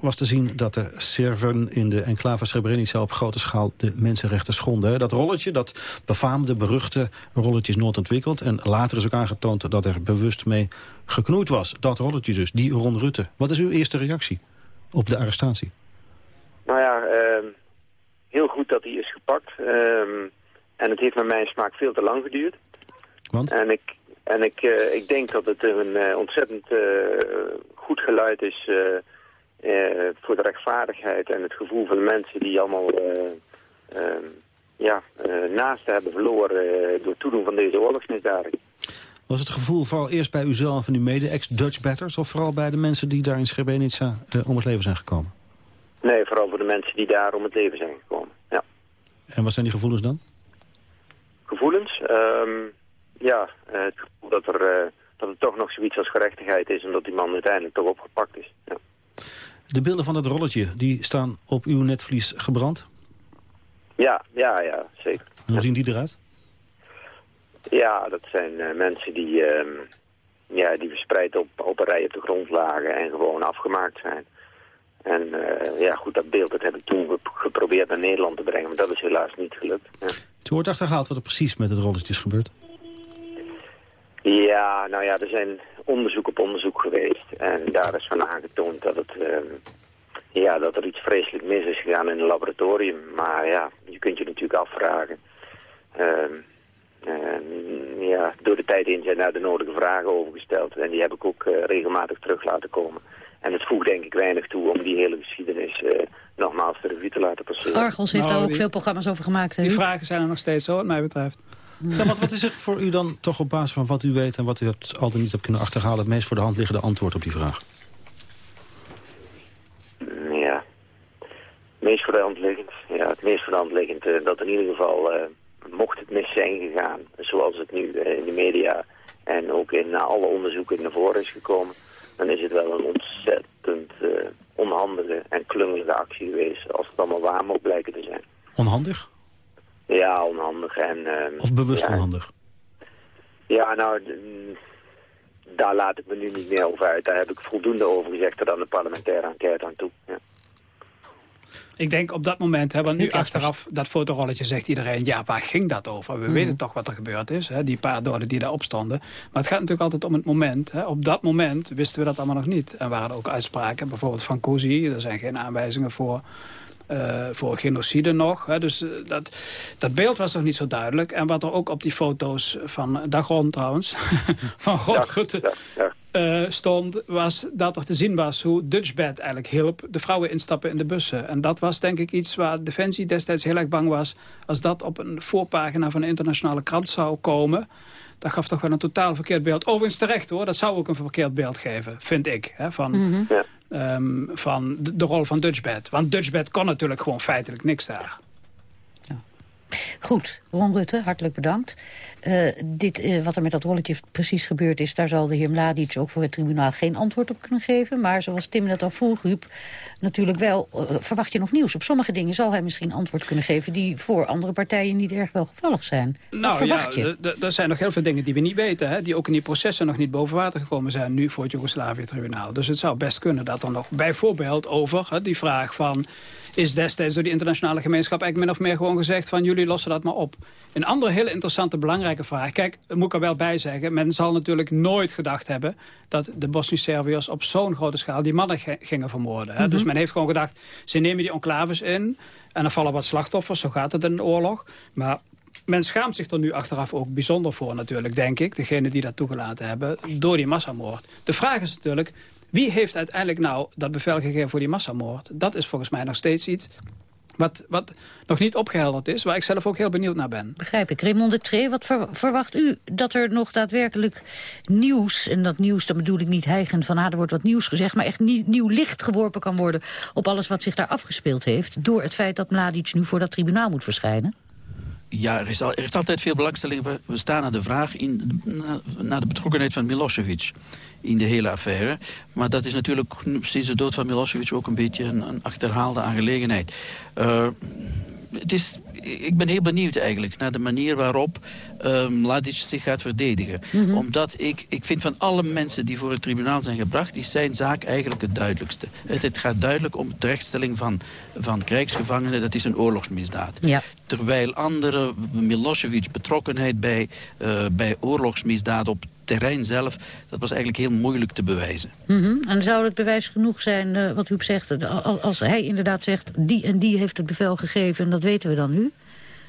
was te zien... dat de Serven in de enclave Srebrenica op grote schaal de mensenrechten schonden. Dat rolletje, dat befaamde, beruchte rolletje is nooit ontwikkeld. En later is ook aangetoond dat er bewust mee geknoeid was. Dat rolletje dus, die Ron Rutte. Wat is uw eerste reactie op de arrestatie? Nou ja... ehm heel goed dat hij is gepakt. Ehm, en het heeft naar mijn smaak veel te lang geduurd. Want? En ik, en ik, uh, ik denk dat het een uh, ontzettend uh, goed geluid is voor de rechtvaardigheid en het gevoel van de mensen die allemaal ehm, ja, naast hebben verloren door toedoen van deze oorlogsmisdaden. Was het gevoel vooral eerst bij uzelf en uw mede-ex-Dutch batters... of vooral bij de mensen die daar in Srebrenica om het leven zijn gekomen? Nee, vooral voor de mensen die daar om het leven zijn gekomen, ja. En wat zijn die gevoelens dan? Gevoelens? Um, ja, het gevoel dat er, uh, dat er toch nog zoiets als gerechtigheid is... en dat die man uiteindelijk toch opgepakt is, ja. De beelden van dat rolletje, die staan op uw netvlies gebrand? Ja, ja, ja, zeker. En hoe zien die eruit? Ja, dat zijn uh, mensen die, uh, ja, die verspreid op, op een rij op de grond lagen en gewoon afgemaakt zijn. En uh, ja, goed, dat beeld dat heb ik toen geprobeerd naar Nederland te brengen, maar dat is helaas niet gelukt. Ja. Toen wordt achtergehaald wat er precies met het rolletje is gebeurd? Ja, nou ja, er zijn onderzoek op onderzoek geweest. En daar is van aangetoond dat, het, uh, ja, dat er iets vreselijk mis is gegaan in een laboratorium. Maar ja, je kunt je natuurlijk afvragen... Uh, ja, door de tijd in zijn daar de nodige vragen over gesteld. En die heb ik ook regelmatig terug laten komen. En het voegt denk ik weinig toe om die hele geschiedenis nogmaals de revue te laten passeren. Argos heeft nou, daar ook veel programma's over gemaakt. Die vragen zijn er nog steeds zo, wat mij betreft. Ja, wat, wat is het voor u dan toch op basis van wat u weet... en wat u hebt, altijd niet hebt kunnen achterhalen... het meest voor de hand liggende antwoord op die vraag? Ja, het meest voor de hand liggend. Ja, het meest voor de hand liggend uh, dat in ieder geval... Uh, mocht het mis zijn gegaan, zoals het nu uh, in de media... en ook in alle onderzoeken naar voren is gekomen... dan is het wel een ontzettend onhandige en klungelige actie geweest... als het allemaal waar moet blijken te zijn. Onhandig? Ja, onhandig. En, uh, of bewust ja, onhandig? Ja, nou, daar laat ik me nu niet meer over uit. Daar heb ik voldoende over gezegd dan de parlementaire enquête aan toe. Ja. Ik denk op dat moment, hè, want nu achteraf dat fotorolletje zegt iedereen... ja, waar ging dat over? We mm. weten toch wat er gebeurd is, hè, die paar doden die daar stonden. Maar het gaat natuurlijk altijd om het moment. Hè. Op dat moment wisten we dat allemaal nog niet. En waren er ook uitspraken, bijvoorbeeld van Cousy. Er zijn geen aanwijzingen voor voor genocide nog. Hè. Dus uh, dat, dat beeld was nog niet zo duidelijk. En wat er ook op die foto's van Dagron trouwens, van Rob Rutte uh, stond... was dat er te zien was hoe Dutchbed eigenlijk hielp de vrouwen instappen in de bussen. En dat was denk ik iets waar Defensie destijds heel erg bang was... als dat op een voorpagina van een internationale krant zou komen dat gaf toch wel een totaal verkeerd beeld. Overigens terecht hoor, dat zou ook een verkeerd beeld geven, vind ik. Hè, van, mm -hmm. Van de, de, rol van Dutchbed. Want Dutchbed kon natuurlijk gewoon feitelijk niks daar. Goed, Ron Rutte, hartelijk bedankt. Uh, dit, uh, wat er met dat rolletje precies gebeurd is... daar zal de heer Mladic ook voor het tribunaal geen antwoord op kunnen geven. Maar zoals Tim net al vroeg, Huub, natuurlijk wel... Uh, verwacht je nog nieuws. Op sommige dingen zal hij misschien antwoord kunnen geven... die voor andere partijen niet erg welgevallig zijn. Nou, verwacht ja, je? Er zijn nog heel veel dingen die we niet weten. Hè, die ook in die processen nog niet boven water gekomen zijn... nu voor het Joegoslavië-tribunaal. Dus het zou best kunnen dat er nog bijvoorbeeld over hè, die vraag van is destijds door die internationale gemeenschap eigenlijk min of meer gewoon gezegd van jullie lossen dat maar op. Een andere hele interessante belangrijke vraag. Kijk, moet ik er wel bij zeggen, men zal natuurlijk nooit gedacht hebben dat de Bosnische Serviërs op zo'n grote schaal die mannen gingen vermoorden. Hè? Dus mhm. men heeft gewoon gedacht, ze nemen die enclaves in en er vallen wat slachtoffers, zo gaat het in een oorlog. Maar men schaamt zich er nu achteraf ook bijzonder voor natuurlijk, denk ik. Degene die dat toegelaten hebben, door die massamoord. De vraag is natuurlijk, wie heeft uiteindelijk nou dat bevel gegeven voor die massamoord? Dat is volgens mij nog steeds iets wat, wat nog niet opgehelderd is, waar ik zelf ook heel benieuwd naar ben. Begrijp ik. Raymond de Tree, wat verwacht u dat er nog daadwerkelijk nieuws... en dat nieuws, dat bedoel ik niet heigend van... ah, er wordt wat nieuws gezegd, maar echt nieuw licht geworpen kan worden... op alles wat zich daar afgespeeld heeft... door het feit dat Mladic nu voor dat tribunaal moet verschijnen? Ja, er is, al, er is altijd veel belangstelling. We staan naar de vraag in, naar de betrokkenheid van Milosevic in de hele affaire. Maar dat is natuurlijk sinds de dood van Milosevic ook een beetje een, een achterhaalde aangelegenheid. Uh, het is, ik ben heel benieuwd eigenlijk naar de manier waarop um, Mladic zich gaat verdedigen. Mhm. Omdat ik, ik vind van alle mensen die voor het tribunaal zijn gebracht... is zijn zaak eigenlijk het duidelijkste. Het, het gaat duidelijk om de terechtstelling van, van krijgsgevangenen. Dat is een oorlogsmisdaad. Ja. Terwijl andere, Milosevic betrokkenheid bij, uh, bij oorlogsmisdaad op terrein zelf, dat was eigenlijk heel moeilijk te bewijzen. Mm En zou het bewijs genoeg zijn, uh, wat u zegt, als, als hij inderdaad zegt... die en die heeft het bevel gegeven en dat weten we dan nu?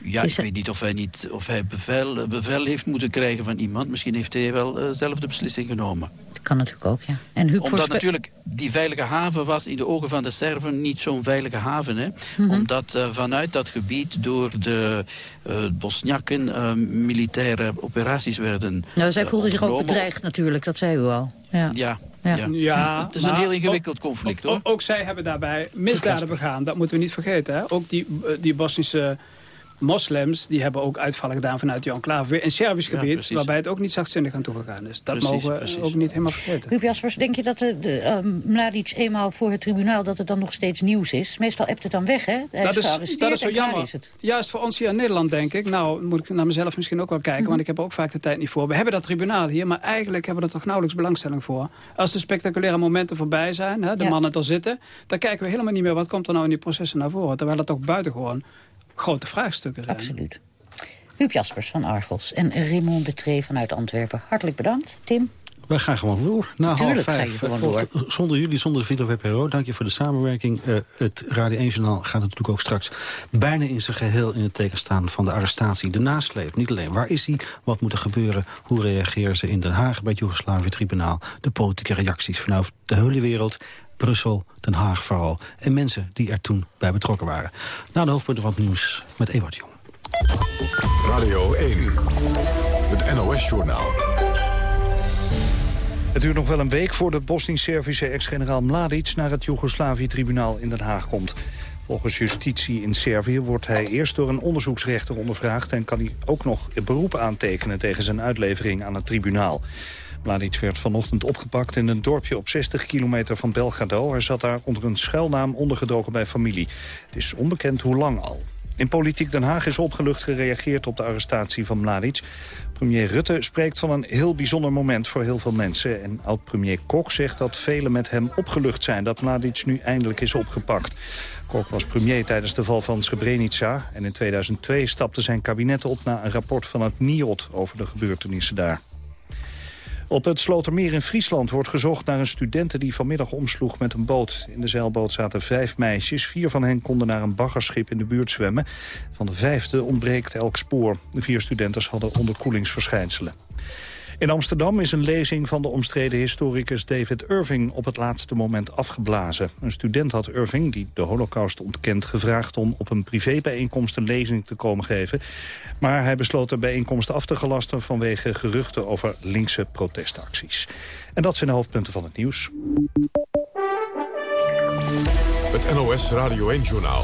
Ja, ik weet niet of hij, niet, of hij bevel, bevel heeft moeten krijgen van iemand. Misschien heeft hij wel uh, zelf de beslissing genomen. Dat kan natuurlijk ook, ja. En Omdat natuurlijk die veilige haven was in de ogen van de Serven niet zo'n veilige haven. Hè? Mhm. Omdat uh, vanuit dat gebied door de uh, Bosniaken militaire operaties werden Nou, zij voelden zich ook bedreigd natuurlijk, dat zei u al. Ja. ja. Ja. ja. het is een heel ingewikkeld conflict, hoor. Ook, ook, zij hebben daarbij misdaden begaan. Dat moeten we niet vergeten. Hè? Ook die, die Bosnische moslims die hebben ook uitvallen gedaan vanuit die enclave. Weer in Servisch gebied, waarbij het ook niet zachtzinnig aan toegegaan is. Dat mogen we ook niet helemaal vergeten. Huub Jaspers, denk je dat de, de um, Mladic eenmaal voor het tribunaal... dat het dan nog steeds nieuws is? Meestal hebt het dan weg, hè? Hij dat is, dat is zo jammer. Is het. Juist voor ons hier in Nederland, denk ik. Nou, moet ik naar mezelf misschien ook wel kijken... Mhm. want ik heb er ook vaak de tijd niet voor. We hebben dat tribunaal hier, maar eigenlijk hebben we er toch nauwelijks belangstelling voor. Als de spectaculaire momenten voorbij zijn, hè, de mannen er zitten... dan kijken we helemaal niet meer wat komt er nou in die processen naar voren. Terwijl het toch buitengewoon grote vraagstukken zijn. Absoluut. Huub Jaspers van Argos en Raymond de Tree vanuit Antwerpen. Hartelijk bedankt. Tim? Wij gaan gewoon door. Na Tuurlijk half ga vijf. je gewoon door. Eh, Zonder jullie, zonder Vilo WPRO. Dank je voor de samenwerking. Eh, het Radio 1-journaal gaat natuurlijk ook straks bijna in zijn geheel in het teken staan van de arrestatie. De nasleep, niet alleen. Waar is hij? Wat moet er gebeuren? Hoe reageren ze in Den Haag bij het Joegoslavië-tribunaal? De politieke reacties vanuit de hele wereld. Brussel, Den Haag vooral. En mensen die er toen bij betrokken waren. Na de hoofdpunten van het nieuws met Ewart Jong. Radio 1, het NOS-journaal. Het duurt nog wel een week voor de Bosnisch-Servische ex-generaal Mladic... naar het Joegoslavië-tribunaal in Den Haag komt. Volgens justitie in Servië wordt hij eerst door een onderzoeksrechter ondervraagd... en kan hij ook nog beroep aantekenen tegen zijn uitlevering aan het tribunaal. Mladic werd vanochtend opgepakt in een dorpje op 60 kilometer van Belgrado. Hij zat daar onder een schuilnaam ondergedoken bij familie. Het is onbekend hoe lang al. In Politiek Den Haag is opgelucht gereageerd op de arrestatie van Mladic. Premier Rutte spreekt van een heel bijzonder moment voor heel veel mensen. En oud-premier Kok zegt dat velen met hem opgelucht zijn... dat Mladic nu eindelijk is opgepakt. Kok was premier tijdens de val van Srebrenica... en in 2002 stapte zijn kabinet op na een rapport van het NIOD... over de gebeurtenissen daar. Op het Slotermeer in Friesland wordt gezocht naar een studente die vanmiddag omsloeg met een boot. In de zeilboot zaten vijf meisjes. Vier van hen konden naar een baggerschip in de buurt zwemmen. Van de vijfde ontbreekt elk spoor. De vier studenten hadden onderkoelingsverschijnselen. In Amsterdam is een lezing van de omstreden historicus David Irving op het laatste moment afgeblazen. Een student had Irving, die de holocaust ontkent, gevraagd om op een privébijeenkomst een lezing te komen geven. Maar hij besloot de bijeenkomst af te gelasten vanwege geruchten over linkse protestacties. En dat zijn de hoofdpunten van het nieuws. Het NOS Radio 1-journaal.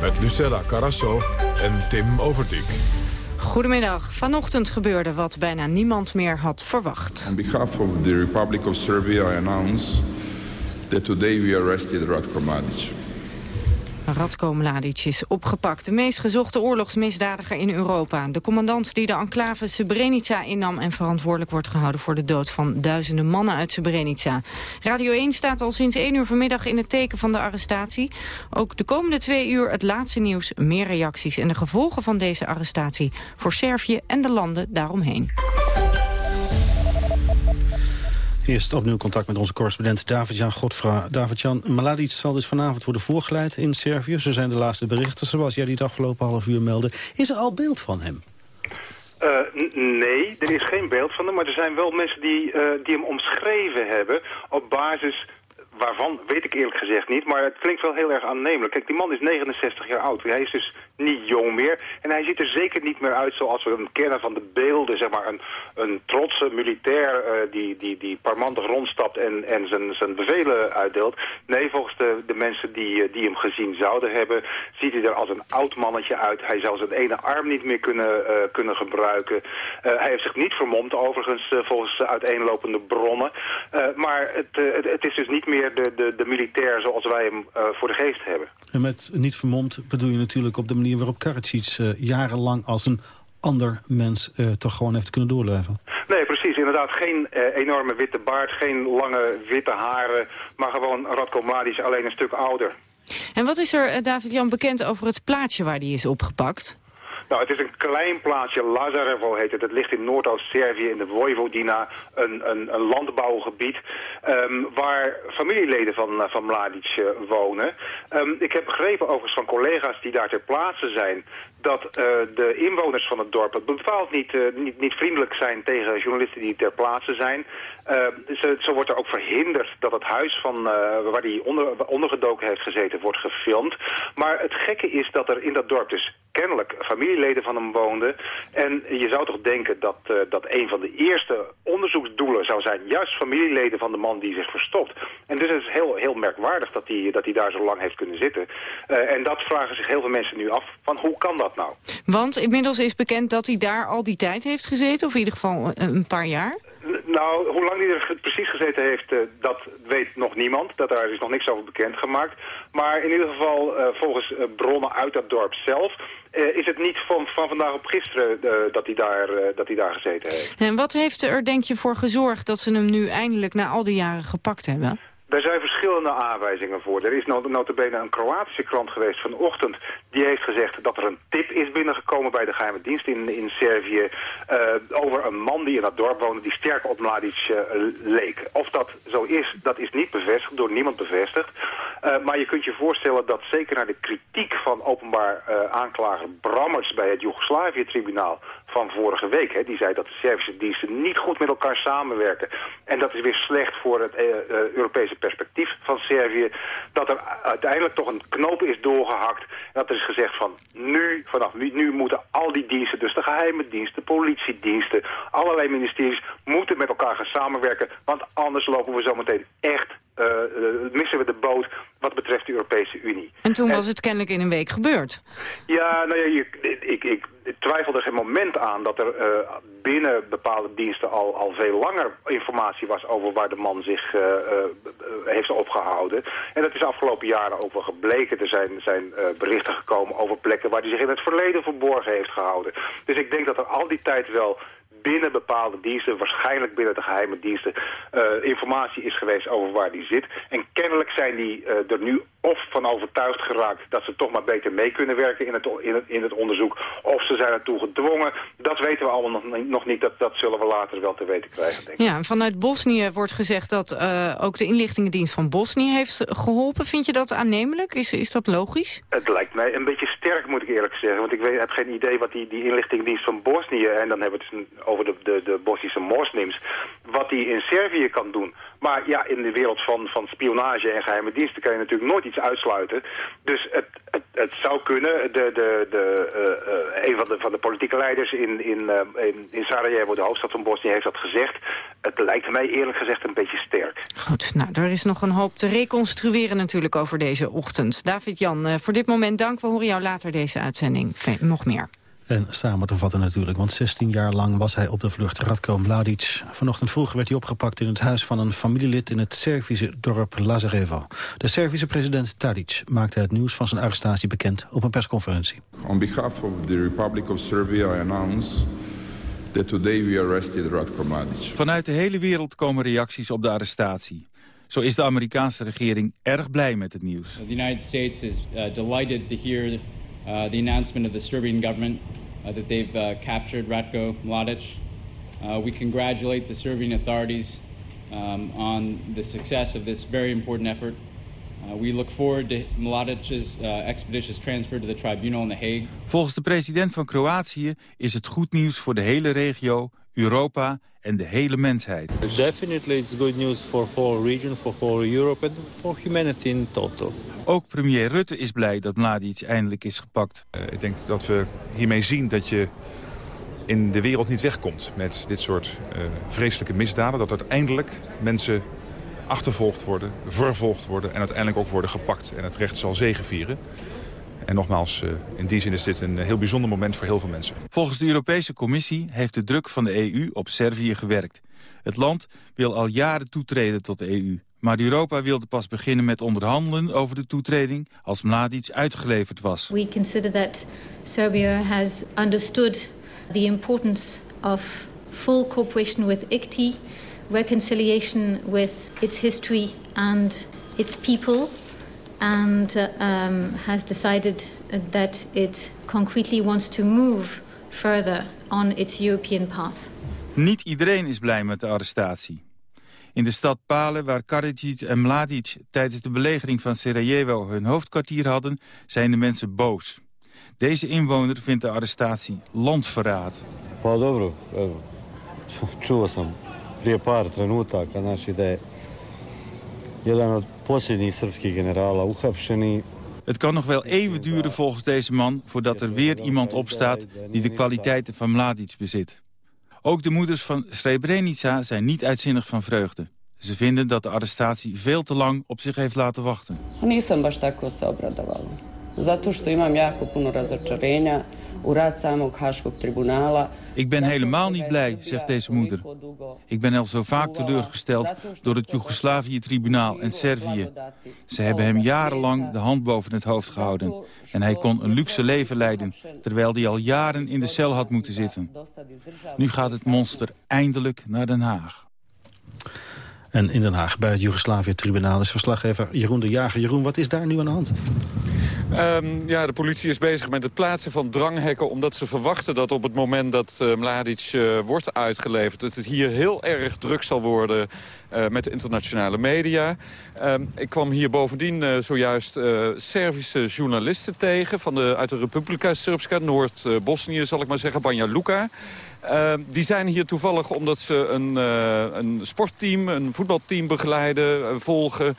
Met Lucella Carasso en Tim Overdijk. Goedemiddag. Vanochtend gebeurde wat bijna niemand meer had verwacht. On behalf of the Republic of Serbia, I announce that today we arrested Ratko Mladic. Radko Mladic is opgepakt. De meest gezochte oorlogsmisdadiger in Europa. De commandant die de enclave Srebrenica innam... en verantwoordelijk wordt gehouden voor de dood van duizenden mannen uit Srebrenica. Radio 1 staat al sinds 1 uur vanmiddag in het teken van de arrestatie. Ook de komende twee uur het laatste nieuws, meer reacties... en de gevolgen van deze arrestatie voor Servië en de landen daaromheen. Eerst opnieuw contact met onze correspondent David-Jan Godfra. David-Jan, Mladic zal dus vanavond worden voorgeleid in Servië. Zo zijn de laatste berichten, zoals jij die het afgelopen half uur meldde. Is er al beeld van hem? Uh, nee, er is geen beeld van hem, maar er zijn wel mensen die, uh, die hem omschreven hebben op basis waarvan weet ik eerlijk gezegd niet, maar het klinkt wel heel erg aannemelijk. Kijk, die man is 69 jaar oud. Hij is dus niet jong meer. En hij ziet er zeker niet meer uit zoals we hem kennen van de beelden. Zeg maar een, een trotse militair uh, die, die, die parmantig rondstapt en, en zijn, zijn bevelen uitdeelt. Nee, volgens de, de mensen die, die hem gezien zouden hebben, ziet hij er als een oud mannetje uit. Hij zou zijn ene arm niet meer kunnen, uh, kunnen gebruiken. Hij heeft zich niet vermomd, overigens, volgens uiteenlopende bronnen. maar het, het is dus niet meer de, de, de militair zoals wij hem uh, voor de geest hebben. En met niet vermomd bedoel je natuurlijk op de manier waarop Karadzic uh, jarenlang als een ander mens uh, toch gewoon heeft kunnen doorleven. Nee, precies. Inderdaad, geen enorme witte baard, geen lange witte haren, maar gewoon Radko Mladic alleen een stuk ouder. En wat is er, David-Jan, bekend over het plaatsje waar die is opgepakt? Nou, het is een klein plaatsje, Lazarevo heet het. Het ligt in Noordoost-Servië, in de Vojvodina, een, een, een landbouwgebied... Um, waar familieleden van, van Mladic uh, wonen. Um, ik heb begrepen overigens van collega's die daar ter plaatse zijn... dat uh, de inwoners van het dorp bepaald niet, uh, niet, niet vriendelijk zijn tegen journalisten die ter plaatse zijn. Zo, zo wordt er ook verhinderd dat het huis van, waar hij onder, ondergedoken heeft gezeten wordt gefilmd. Maar het gekke is dat er in dat dorp dus kennelijk familieleden van hem woonden. En je zou toch denken dat, dat een van de eerste onderzoeksdoelen zou zijn... juist familieleden van de man die zich verstopt. En dus is het heel, heel merkwaardig dat hij, dat daar zo lang heeft kunnen zitten. En dat vragen zich heel veel mensen nu af, van hoe kan dat nou? Want inmiddels is bekend dat hij daar al die tijd heeft gezeten, of in ieder geval een paar jaar? Nou, hoe lang hij er precies gezeten heeft, uh, dat weet nog niemand. Dat daar is nog niks over bekendgemaakt. Maar in ieder geval, uh, volgens bronnen uit dat dorp zelf... is het niet van, van vandaag op gisteren dat, hij daar, dat hij daar gezeten heeft. En wat heeft er, denk je, voor gezorgd dat ze hem nu eindelijk na al die jaren gepakt hebben? Daar zijn verschillende aanwijzingen voor. Er is notabene een Kroatische krant geweest vanochtend... die heeft gezegd dat er een tip is binnengekomen bij de geheime dienst in, in Servië... Uh, over een man die in dat dorp woonde die sterk op Mladic uh, leek. Of dat zo is, dat is niet bevestigd, door niemand bevestigd. Uh, maar je kunt je voorstellen dat zeker naar de kritiek van openbaar aanklager Brammers... bij het Joegoslavië-tribunaal van vorige week. Hè, die zei dat de Servische diensten niet goed met elkaar samenwerken. En dat is weer slecht voor het Europese perspectief van Servië... dat er uiteindelijk toch een knoop is doorgehakt. En dat er is gezegd van nu, vanaf nu, nu moeten al die diensten... dus de geheime diensten, de politiediensten, allerlei ministeries... moeten met elkaar gaan samenwerken. Want anders lopen we zometeen echt uh, uh, missen we de boot wat betreft de Europese Unie. En toen was het kennelijk in een week gebeurd. Ja, nou ja, ik, ik, ik twijfel er geen moment aan dat er uh, binnen bepaalde diensten al, al veel langer informatie was over waar de man zich heeft opgehouden. En dat is de afgelopen jaren ook wel gebleken. Er zijn, zijn berichten gekomen over plekken waar hij zich in het verleden verborgen heeft gehouden. Dus ik denk dat er al die tijd wel binnen bepaalde diensten, waarschijnlijk binnen de geheime diensten, informatie is geweest over waar die zit. En kennelijk zijn die er nu of van overtuigd geraakt dat ze toch maar beter mee kunnen werken in het, in het, in het onderzoek. Of ze zijn ertoe gedwongen. Dat weten we allemaal nog, nog niet. Dat, dat zullen we later wel te weten krijgen, denk ik. Ja, vanuit Bosnië wordt gezegd dat uh, ook de inlichtingendienst van Bosnië heeft geholpen. Vind je dat aannemelijk? Is, is dat logisch? Het lijkt mij een beetje sterk, moet ik eerlijk zeggen. Want ik weet, heb geen idee wat die, die inlichtingendienst van Bosnië... en dan hebben we het over de, de, de Bosnische moslims... wat die in Servië kan doen. Maar ja, in de wereld van, van spionage en geheime diensten kan je natuurlijk nooit iets uitsluiten. Dus het, het, het zou kunnen. De, de, de, uh, uh, een van de, van de politieke leiders in, in, uh, in, in Sarajevo, de hoofdstad van Bosnië, heeft dat gezegd. Het lijkt mij eerlijk gezegd een beetje sterk. Goed, nou, er is nog een hoop te reconstrueren natuurlijk over deze ochtend. David-Jan, voor dit moment dank. We horen jou later deze uitzending nog meer. En samen te vatten natuurlijk, want 16 jaar lang was hij op de vlucht. Radko Mladic. Vanochtend vroeg werd hij opgepakt in het huis van een familielid... in het Servische dorp Lazarevo. De Servische president Tadic maakte het nieuws van zijn arrestatie bekend... op een persconferentie. On behalf of the Republic of Serbia, I announce... That today we arrested Radko Mladic. Vanuit de hele wereld komen reacties op de arrestatie. Zo is de Amerikaanse regering erg blij met het nieuws. The United States is uh, delighted to hear the announcement of the Serbian government uh, that they've uh, captured Ratko Mladic. Uh, we congratulate the Serbian authorities um, on the success of this very important effort. Uh, we look forward to Mladic's uh, expeditious transfer to the tribunal in The Hague. Volgens de president van Kroatië is het goed nieuws voor de hele regio, Europa en de hele mensheid. Definitely it's good news for whole region, for whole Europe and for humanity in total. Ook premier Rutte is blij dat Mladic eindelijk is gepakt. Uh, ik denk dat we hiermee zien dat je in de wereld niet wegkomt met dit soort uh, vreselijke misdaden. Dat uiteindelijk mensen achtervolgd worden, vervolgd worden en uiteindelijk ook worden gepakt. En het recht zal zegevieren. En nogmaals, in die zin is dit een heel bijzonder moment voor heel veel mensen. Volgens de Europese Commissie heeft de druk van de EU op Servië gewerkt. Het land wil al jaren toetreden tot de EU. Maar Europa wilde pas beginnen met onderhandelen over de toetreding als Mladic uitgeleverd was. We consider that Serbia has understood the importance of full cooperation with ICTY, reconciliation with its history and its people and um, has decided that it concretely wants to move further on its European path. Niet iedereen is blij met de arrestatie. In de stad Pale, waar Karadzic en Mladic tijdens de belegering van Sarajevo hun hoofdkwartier hadden, zijn de mensen boos. Deze inwoner vindt de arrestatie landverraad. Pa dobro, čuo sam prije par trenutaka, znači da je jedan od posljednjih srpskih generala uhapšeni. Het kan nog wel eeuwen duren volgens deze man voordat er weer iemand opstaat die de kwaliteiten van Mladic bezit. Ook de moeders van Srebrenica zijn niet uitzinnig van vreugde. Ze vinden dat de arrestatie veel te lang op zich heeft laten wachten. Nisam baš tako se obradovala. Zato što imam jako puno razočarenja u rad samog Haškog tribunala. Ik ben helemaal niet blij, zegt deze moeder. Ik ben al zo vaak teleurgesteld door het Joegoslavië-tribunaal en Servië. Ze hebben hem jarenlang de hand boven het hoofd gehouden. En hij kon een luxe leven leiden, terwijl hij al jaren in de cel had moeten zitten. Nu gaat het monster eindelijk naar Den Haag. En in Den Haag bij het Joegoslavië-tribunaal is verslaggever Jeroen de Jager. Jeroen, wat is daar nu aan de hand? Um, ja, de politie is bezig met het plaatsen van dranghekken... omdat ze verwachten dat op het moment dat uh, Mladic uh, wordt uitgeleverd... dat het hier heel erg druk zal worden met de internationale media. Um, ik kwam hier bovendien uh, zojuist uh, Servische journalisten tegen... Van de, uit de Republika Srpska, Noord-Bosnië zal ik maar zeggen, Banja Luka. Uh, die zijn hier toevallig omdat ze een, een sportteam, een voetbalteam begeleiden, volgen.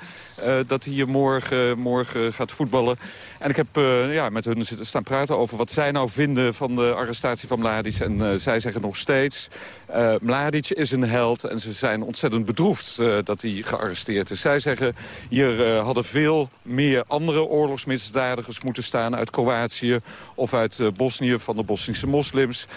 dat hier morgen, morgen gaat voetballen. En ik heb ja, met hun zitten staan praten over wat zij nou vinden van de arrestatie van Mladic. En zij zeggen nog steeds, Mladic is een held en ze zijn ontzettend bedroefd dat hij gearresteerd is. Zij zeggen, hier hadden veel meer andere oorlogsmisdadigers moeten staan uit Kroatië of uit Bosnië van de Bosnische moslims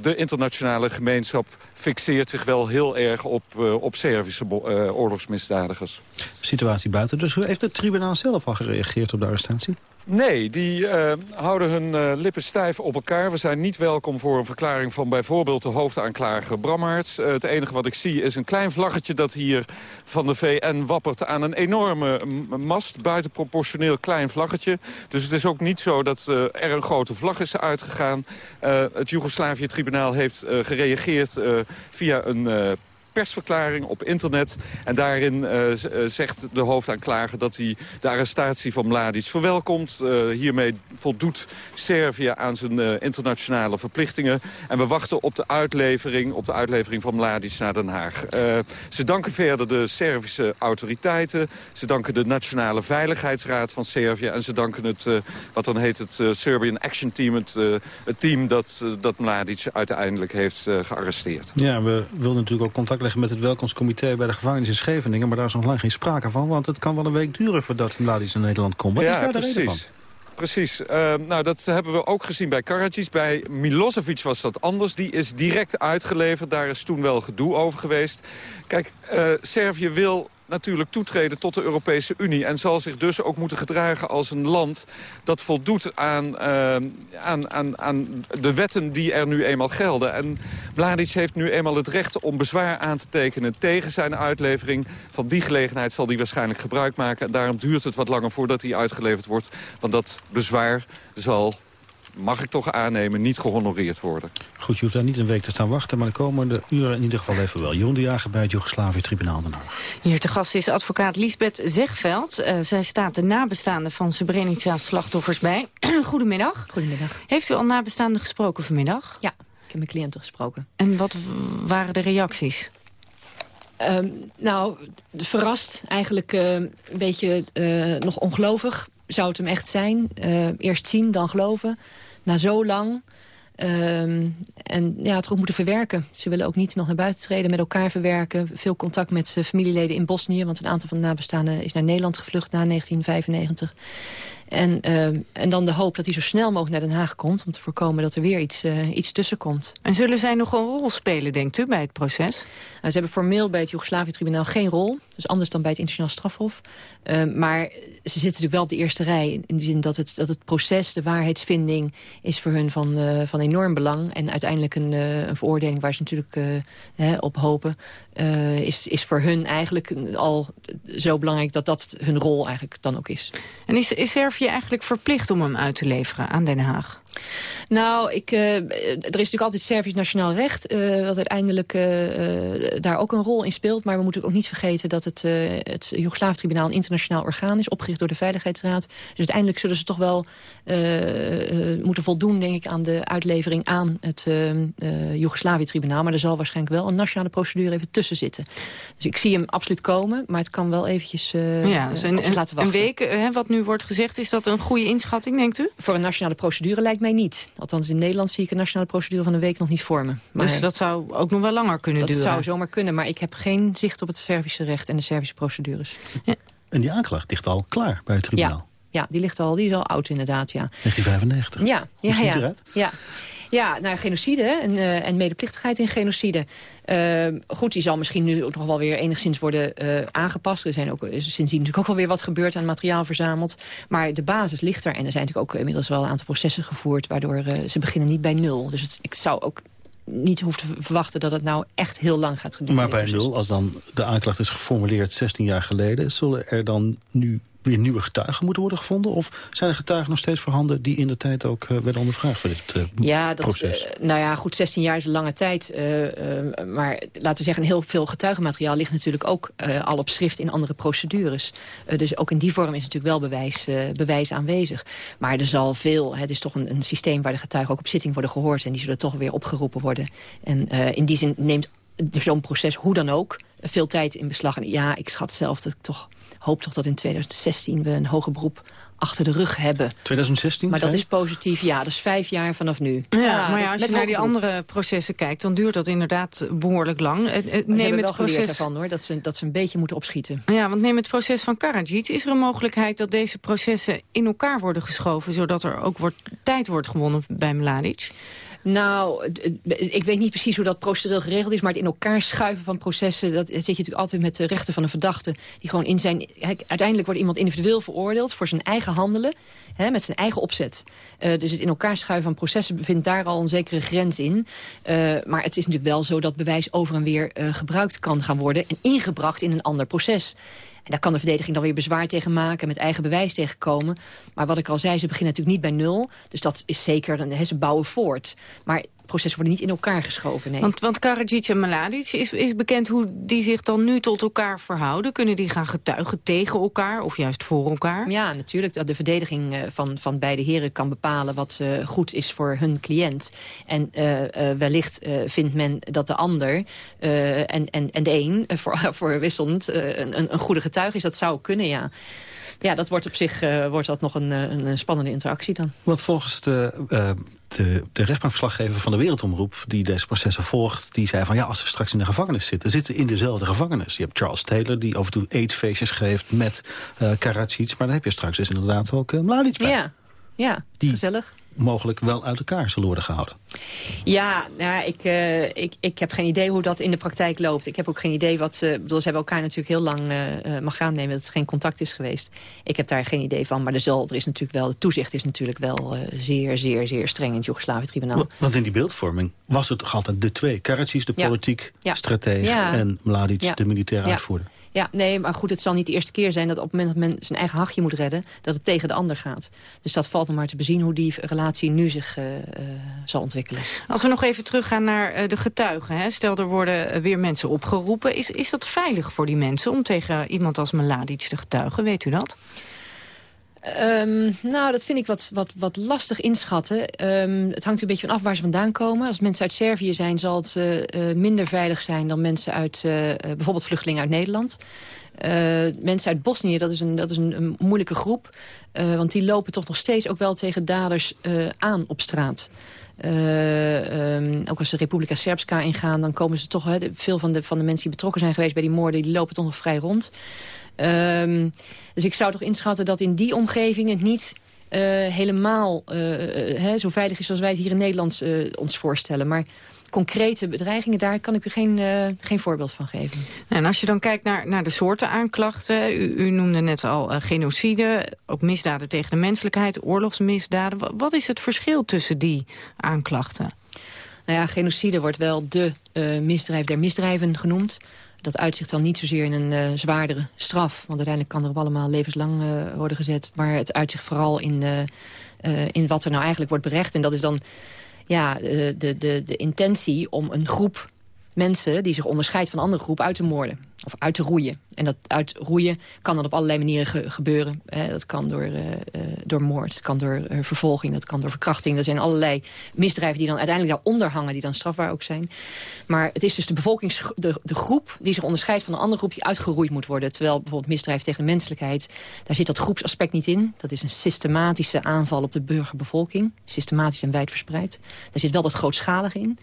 de internationale gemeenschap fixeert zich wel heel erg op, op Servische oorlogsmisdadigers. Situatie buiten. Dus hoe heeft het tribunaal zelf al gereageerd op de arrestatie? Nee, die uh, houden hun uh, lippen stijf op elkaar. We zijn niet welkom voor een verklaring van bijvoorbeeld de hoofdaanklager Bramharts. Uh, het enige wat ik zie is een klein vlaggetje dat hier van de VN wappert aan een enorme mast. Buitenproportioneel klein vlaggetje. Dus het is ook niet zo dat er een grote vlag is uitgegaan. het Joegoslavië-tribunaal heeft gereageerd via een persverklaring op internet. En daarin uh, zegt de hoofdaanklager dat hij de arrestatie van Mladic verwelkomt. Uh, hiermee voldoet Servië aan zijn internationale verplichtingen. En we wachten op de uitlevering, op de uitlevering van Mladic naar Den Haag. ze danken verder de Servische autoriteiten. Ze danken de Nationale Veiligheidsraad van Servië. En ze danken het, wat dan heet het Serbian Action Team. Het, het team dat, dat Mladic uiteindelijk heeft gearresteerd. Ja, we wilden natuurlijk ook contact met het welkomstcomité bij de gevangenis in Scheveningen. Maar daar is nog lang geen sprake van, want het kan wel een week duren voordat Mladic naar Nederland komt. Wat ja, is daar precies. de reden van? Precies. Uh, nou, dat hebben we ook gezien bij Karadzic. Bij Milosevic was dat anders. Die is direct uitgeleverd. Daar is toen wel gedoe over geweest. Kijk, uh, Servië wil natuurlijk toetreden tot de Europese Unie... en zal zich dus ook moeten gedragen als een land dat voldoet aan, uh, aan, aan, aan de wetten die er nu eenmaal gelden. En Mladic heeft nu eenmaal het recht om bezwaar aan te tekenen tegen zijn uitlevering. Van die gelegenheid zal hij waarschijnlijk gebruik maken. En daarom duurt het wat langer voordat hij uitgeleverd wordt. Want dat bezwaar zal mag ik toch aannemen, niet gehonoreerd worden. Goed, je hoeft daar niet een week te staan wachten... maar de komende uren in ieder geval even wel. Jeroen de Jager bij het Joegoslavië-tribunaal Den Haag. Hier te gast is advocaat Lisbeth Zegveld. Uh, zij staat de nabestaanden van Srebrenica-slachtoffers bij. Goedemiddag. Goedemiddag. Heeft u al nabestaanden gesproken vanmiddag? Ja, ik heb mijn cliënten gesproken. En wat waren de reacties? Um, nou, verrast. Eigenlijk uh, een beetje uh, nog ongelovig. Zou het hem echt zijn? Uh, eerst zien, dan geloven. Na zo lang. Um, en ja, het ook moeten verwerken. Ze willen ook niet nog naar buiten treden, met elkaar verwerken. Veel contact met familieleden in Bosnië. Want een aantal van de nabestaanden is naar Nederland gevlucht na 1995. En, uh, en dan de hoop dat hij zo snel mogelijk naar Den Haag komt... om te voorkomen dat er weer iets, uh, iets tussen komt. En zullen zij nog een rol spelen, denkt u, bij het proces? Nou, ze hebben formeel bij het Joegoslavië-tribunaal geen rol. Dus anders dan bij het internationaal strafhof. Uh, maar ze zitten natuurlijk wel op de eerste rij. In de zin dat het, dat het proces, de waarheidsvinding... is voor hun van, uh, van enorm belang. En uiteindelijk een, uh, een veroordeling waar ze natuurlijk hè, op hopen... Uh, is, is voor hun eigenlijk al zo belangrijk dat dat hun rol eigenlijk dan ook is. En is, is Servië eigenlijk verplicht om hem uit te leveren aan Den Haag? Nou, ik, uh, er is natuurlijk altijd Servisch nationaal recht... Uh, wat uiteindelijk uh, daar ook een rol in speelt. Maar we moeten ook niet vergeten dat het, het Joegoslaaf-tribunaal... een internationaal orgaan is, opgericht door de Veiligheidsraad. Dus uiteindelijk zullen ze toch wel moeten voldoen... denk ik, aan de uitlevering aan het Joegoslavië-tribunaal. Maar er zal waarschijnlijk wel een nationale procedure even tussen zitten. Dus ik zie hem absoluut komen, maar het kan wel eventjes ja, dus een, laten wachten. Een week, hè, wat nu wordt gezegd, is dat een goede inschatting, denkt u? Voor een nationale procedure lijkt mij niet. Althans, in Nederland zie ik een nationale procedure van een week nog niet vormen. Maar dus dat zou ook nog wel langer kunnen dat duren? Dat zou zomaar kunnen, maar ik heb geen zicht op het Servische recht en de Servische procedures. Ja. En die aanklacht ligt al klaar bij het tribunaal? Ja, ja die ligt al, die is al oud inderdaad, ja. 1995? Ja, ja, ja. Eruit? ja. Ja, nou, genocide en, uh, en medeplichtigheid in genocide. Uh, goed, die zal misschien nu ook nog wel weer enigszins worden uh, aangepast. Er zijn ook sindsdien natuurlijk ook wel weer wat gebeurd aan materiaal verzameld. Maar de basis ligt er. En er zijn natuurlijk ook inmiddels wel een aantal processen gevoerd... waardoor ze beginnen niet bij nul. Dus het, ik zou ook niet hoeft te verwachten dat het nou echt heel lang gaat duren. Maar bij nul, als dan de aanklacht is geformuleerd 16 jaar geleden... zullen er dan nu weer nieuwe getuigen moeten worden gevonden? Of zijn er getuigen nog steeds voorhanden die in de tijd ook uh, werden ondervraagd voor dit uh, ja, dat, proces? Uh, nou ja, goed, 16 jaar is een lange tijd. maar laten we zeggen, heel veel getuigenmateriaal ligt natuurlijk ook al op schrift in andere procedures. dus ook in die vorm is natuurlijk wel bewijs, bewijs aanwezig. Maar er zal veel, het is toch een, een, systeem waar de getuigen ook op zitting worden gehoord. En die zullen toch weer opgeroepen worden. En in die zin neemt zo'n proces, hoe dan ook, veel tijd in beslag. En ja, ik schat zelf dat ik toch hoop toch dat in 2016 we een hoger beroep achter de rug hebben. 2016? Maar dat is positief, ja. Dat is vijf jaar vanaf nu. Ja, ja maar ja, als je naar die andere processen kijkt... dan duurt dat inderdaad behoorlijk lang. neem het proces ervan, hoor, dat ze, dat ze een beetje moeten opschieten. Ja, want neem het proces van Karadzic. Is er een mogelijkheid dat deze processen in elkaar worden geschoven... zodat er ook wordt, tijd wordt gewonnen bij Mladic? Nou, ik weet niet precies hoe dat procedureel geregeld is... maar het in elkaar schuiven van processen... dat zit je natuurlijk altijd met de rechten van een verdachte... die gewoon in zijn... Uiteindelijk wordt iemand individueel veroordeeld voor zijn eigen handelen... Hè, met zijn eigen opzet. Uh, dus het in elkaar schuiven van processen bevindt daar al een zekere grens in. Uh, maar het is natuurlijk wel zo dat bewijs over en weer uh, gebruikt kan gaan worden... en ingebracht in een ander proces. En daar kan de verdediging dan weer bezwaar tegen maken... met eigen bewijs tegenkomen. Maar wat ik al zei, ze beginnen natuurlijk niet bij nul. Dus dat is zeker, ze bouwen voort. Maar processen worden niet in elkaar geschoven. Nee. Want, want Karadzic en Mladic, is, is bekend hoe die zich dan nu tot elkaar verhouden? Kunnen die gaan getuigen tegen elkaar of juist voor elkaar? Ja, natuurlijk. De verdediging van, van beide heren kan bepalen wat uh, goed is voor hun cliënt. En uh, uh, wellicht vindt men dat de ander en, en, en de een voor, voor wisselend een, een goede getuige is. Dat zou kunnen, ja ja, dat wordt op zich uh, wordt dat nog een, een, spannende interactie dan. Want volgens de, uh, de, de rechtbankverslaggever van de Wereldomroep... die deze processen volgt, die zei van... ja, als ze straks in de gevangenis zitten, zitten in dezelfde gevangenis. Je hebt Charles Taylor, die af en toe eetfeestjes geeft met uh, Karadzic... maar dan heb je straks dus inderdaad ook uh, Mladic bij. Ja, ja die gezellig mogelijk wel uit elkaar zullen worden gehouden. Ja, nou, ik, uh, ik, ik heb geen idee hoe dat in de praktijk loopt. Ik heb ook geen idee wat... Uh, bedoel, ze hebben elkaar natuurlijk heel lang uh, mag aannemen... dat er geen contact is geweest. Ik heb daar geen idee van. Maar er, zal, er is natuurlijk wel, de toezicht is natuurlijk wel zeer, zeer, zeer streng... in het Joegoslavië-tribunaal. Want in die beeldvorming was het toch altijd de twee. Karadzic, de politiek ja. stratege... Ja. en Mladic, de militair uitvoerder. Ja, nee, maar goed, het zal niet de eerste keer zijn... dat op het moment dat men zijn eigen hachje moet redden... dat het tegen de ander gaat. Dus dat valt nog maar te bezien hoe die relatie nu zich uh, uh, zal ontwikkelen. Als we nog even teruggaan naar uh, de getuigen. Hè? Stel, er worden weer mensen opgeroepen. Is, is dat veilig voor die mensen om tegen iemand als Mladic te getuigen? Weet u dat? Um, nou, dat vind ik wat, wat, wat lastig inschatten. Um, het hangt een beetje van af waar ze vandaan komen. Als mensen uit Servië zijn, zal het uh, uh, minder veilig zijn... dan mensen uit, uh, bijvoorbeeld vluchtelingen uit Nederland. mensen uit Bosnië, dat is een, dat is een, moeilijke groep. want die lopen toch nog steeds ook wel tegen daders aan op straat. Um, ook als ze Republika Srpska ingaan, dan komen ze toch... Veel van de, van de mensen die betrokken zijn geweest bij die moorden... die lopen toch nog vrij rond. Um, dus ik zou toch inschatten dat in die omgeving het niet uh, helemaal uh, he, zo veilig is... zoals wij het hier in Nederland ons voorstellen. Maar concrete bedreigingen, daar kan ik u geen, uh, geen voorbeeld van geven. En als je dan kijkt naar, naar de soorten aanklachten... U, u noemde net al uh, genocide, ook misdaden tegen de menselijkheid... oorlogsmisdaden. Wat is het verschil tussen die aanklachten? Nou ja, genocide wordt wel de uh, misdrijf der misdrijven genoemd. Dat uitzicht dan niet zozeer in een uh, zwaardere straf. Want uiteindelijk kan er op allemaal levenslang uh, worden gezet. Maar het uitzicht vooral in, uh, in wat er nou eigenlijk wordt berecht. En dat is dan ja, de, de, de, de intentie om een groep mensen die zich onderscheidt van een andere groep uit te moorden. Of uit te roeien. En dat uitroeien kan dan op allerlei manieren ge gebeuren. dat kan door, uh, door moord, dat kan door uh, vervolging, dat kan door verkrachting. Er zijn allerlei misdrijven die dan uiteindelijk daaronder hangen... die dan strafbaar ook zijn. Maar het is dus de bevolkings de, de groep die zich onderscheidt van een andere groep... die uitgeroeid moet worden. Terwijl bijvoorbeeld misdrijf tegen de menselijkheid... daar zit dat groepsaspect niet in. Dat is een systematische aanval op de burgerbevolking. Systematisch en wijdverspreid. Daar zit wel dat grootschalige in.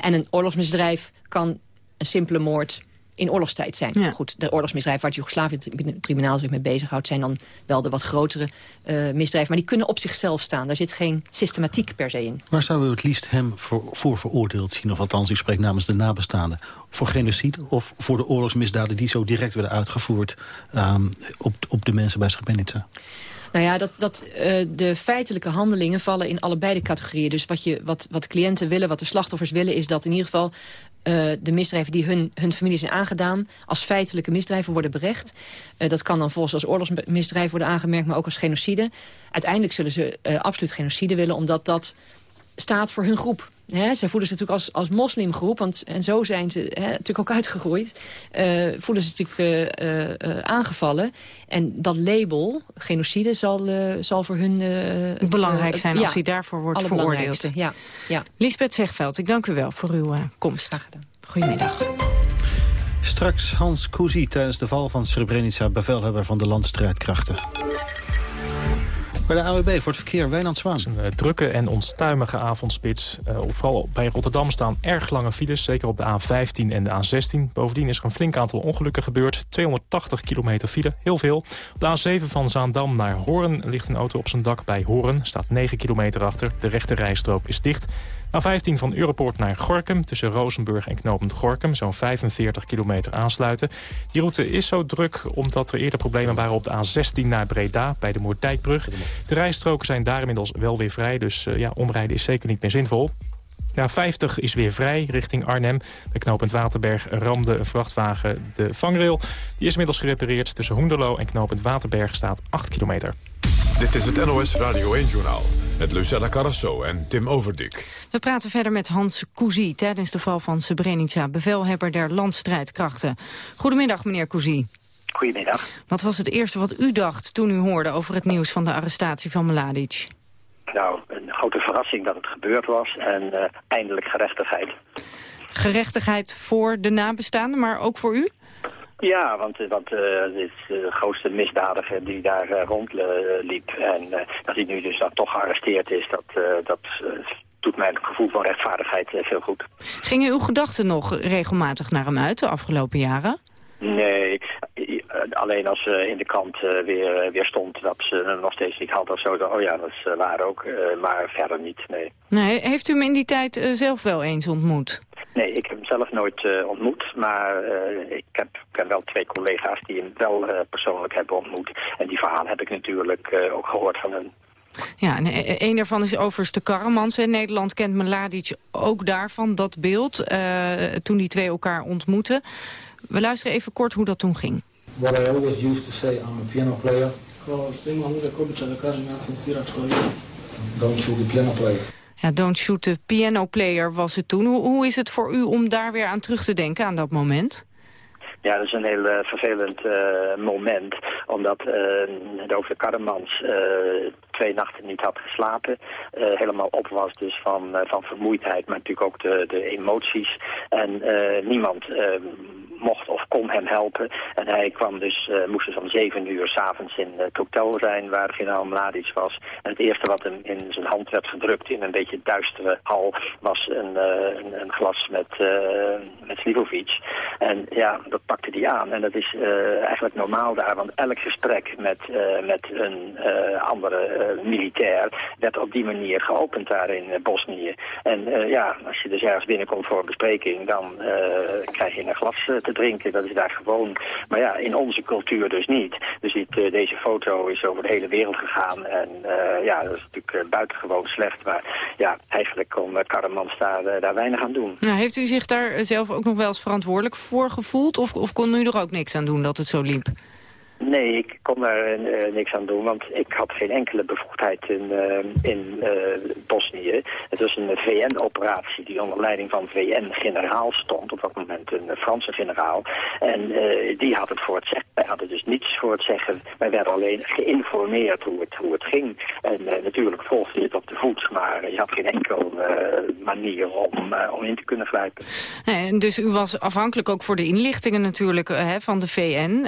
En een oorlogsmisdrijf kan een simpele moord in oorlogstijd zijn. Ja. Goed, de oorlogsmisdrijven waar het Joegoslavië-tribunaal zich mee bezighoudt... zijn dan wel de wat grotere uh, misdrijven. Maar die kunnen op zichzelf staan. Daar zit geen systematiek per se in. Waar zouden we het liefst hem voor, voor veroordeeld zien? Of althans, u spreekt namens de nabestaanden. Voor genocide of voor de oorlogsmisdaden die zo direct werden uitgevoerd... Um, op, op de mensen bij Srebrenica? Nou ja, dat, dat, uh, de feitelijke handelingen vallen in allebei de categorieën. Dus wat, je, wat, wat cliënten willen, wat de slachtoffers willen... is dat in ieder geval uh, de misdrijven die hun, hun familie zijn aangedaan... als feitelijke misdrijven worden berecht. Uh, dat kan dan volgens als oorlogsmisdrijf worden aangemerkt... maar ook als genocide. Uiteindelijk zullen ze uh, absoluut genocide willen... omdat dat staat voor hun groep. He, zij voelen zich natuurlijk als, als moslimgroep, want, en zo zijn ze he, natuurlijk ook uitgegroeid. Uh, voelen ze natuurlijk uh, uh, aangevallen. En dat label, genocide, zal, zal voor hun... Het, Belangrijk zijn als ja, hij daarvoor wordt veroordeeld. Ja, ja. Lisbeth Zegveld, ik dank u wel voor uw komst. Goedemiddag. Straks Hans Cousy tijdens de val van Srebrenica... bevelhebber van de landstrijdkrachten. Bij de AWB voor het verkeer, Wijnand Zwaan. Een uh, drukke en onstuimige avondspits. Uh, vooral bij Rotterdam staan erg lange files, zeker op de A15 en de A16. Bovendien is er een flink aantal ongelukken gebeurd. 280 kilometer file, heel veel. Op de A7 van Zaandam naar Hoorn ligt een auto op zijn dak bij Hoorn. Staat 9 kilometer achter, de rechte rijstrook is dicht. A15 van Europoort naar Gorkum, tussen Rozenburg en Knopend Gorkum... zo'n 45 kilometer aansluiten. Die route is zo druk omdat er eerder problemen waren op de A16 naar Breda... bij de Moerdijkbrug. De rijstroken zijn daar inmiddels wel weer vrij, dus uh, ja, omrijden is zeker niet meer zinvol. Na 50 is weer vrij richting Arnhem. Bij knooppunt Waterberg ramde een vrachtwagen de vangrail. Die is inmiddels gerepareerd. Tussen Hoenderloo en knooppunt Waterberg staat 8 kilometer. Dit is het NOS Radio 1-journaal met Lucella Carrasso en Tim Overdik. We praten verder met Hans Cousy tijdens de val van Srebrenica... bevelhebber der landstrijdkrachten. Goedemiddag, meneer Cousy. Goedemiddag. Wat was het eerste wat u dacht toen u hoorde over het nieuws van de arrestatie van Mladic? Nou, een grote verrassing dat het gebeurd was en uh, eindelijk gerechtigheid. Gerechtigheid voor de nabestaanden, maar ook voor u? Ja, want, eh, want uh, dit is de grootste misdadiger die daar rondliep. En dat hij nu dus dan toch gearresteerd is, dat, dat doet mijn gevoel van rechtvaardigheid veel goed. Gingen uw gedachten nog regelmatig naar hem uit de afgelopen jaren? Nee, alleen als ze in de krant weer, weer stond dat ze hem nog steeds niet had of zo. oh ja, dat is waar ook, maar verder niet, nee. Nee, heeft u hem in die tijd zelf wel eens ontmoet? Nee, ik heb hem zelf nooit ontmoet, maar ik heb, ken wel twee collega's die hem wel persoonlijk hebben ontmoet. En die verhaal heb ik natuurlijk ook gehoord van hen. Ja, en een daarvan is overste Karremans. In Nederland kent Mladic ook daarvan, dat beeld, toen die twee elkaar ontmoeten. We luisteren even kort hoe dat toen ging. What I always used to say, I'm a piano player. Don't shoot the piano player. Ja, Don't Shoot the Piano Player was het toen. Hoe, hoe is het voor u om daar weer aan terug te denken aan dat moment? Ja, dat is een heel uh, vervelend uh, moment. Omdat uh, de over Karremans twee nachten niet had geslapen. helemaal op was dus van, van vermoeidheid, maar natuurlijk ook de, de emoties. En niemand mocht of kon hem helpen. En hij kwam dus, uh, moest dus om zeven uur s'avonds in het hotel zijn waar generaal Mladic was. En het eerste wat hem in zijn hand werd gedrukt in een beetje duistere hal was een, uh, een, glas met, uh, met Slivovic. En ja, dat pakte hij aan. En dat is eigenlijk normaal daar, want elk gesprek met, met een andere militair werd op die manier geopend daar in Bosnië. En ja, als je dus ergens binnenkomt voor een bespreking, dan krijg je een glas te drinken. Dat is daar gewoon. Maar ja, in onze cultuur dus niet. Dus dit, uh, deze foto is over de hele wereld gegaan. En uh, ja, dat is natuurlijk uh, buitengewoon slecht. Maar ja, eigenlijk kon Karremans daar, daar weinig aan doen. Nou, heeft u zich daar zelf ook nog wel eens verantwoordelijk voor gevoeld? Of, of kon u er ook niks aan doen dat het zo liep? Nee, ik kon daar uh, niks aan doen, want ik had geen enkele bevoegdheid in, uh, in uh, Bosnië. Het was een VN-operatie die onder leiding van VN-generaal stond, op dat moment een Franse generaal. En die had het voor het zeggen. Wij hadden dus niets voor het zeggen. Wij werden alleen geïnformeerd hoe het, hoe het ging. En natuurlijk volgde je het op de voet, maar je had geen enkele manier om, om in te kunnen grijpen. En dus u was afhankelijk ook voor de inlichtingen natuurlijk van de VN.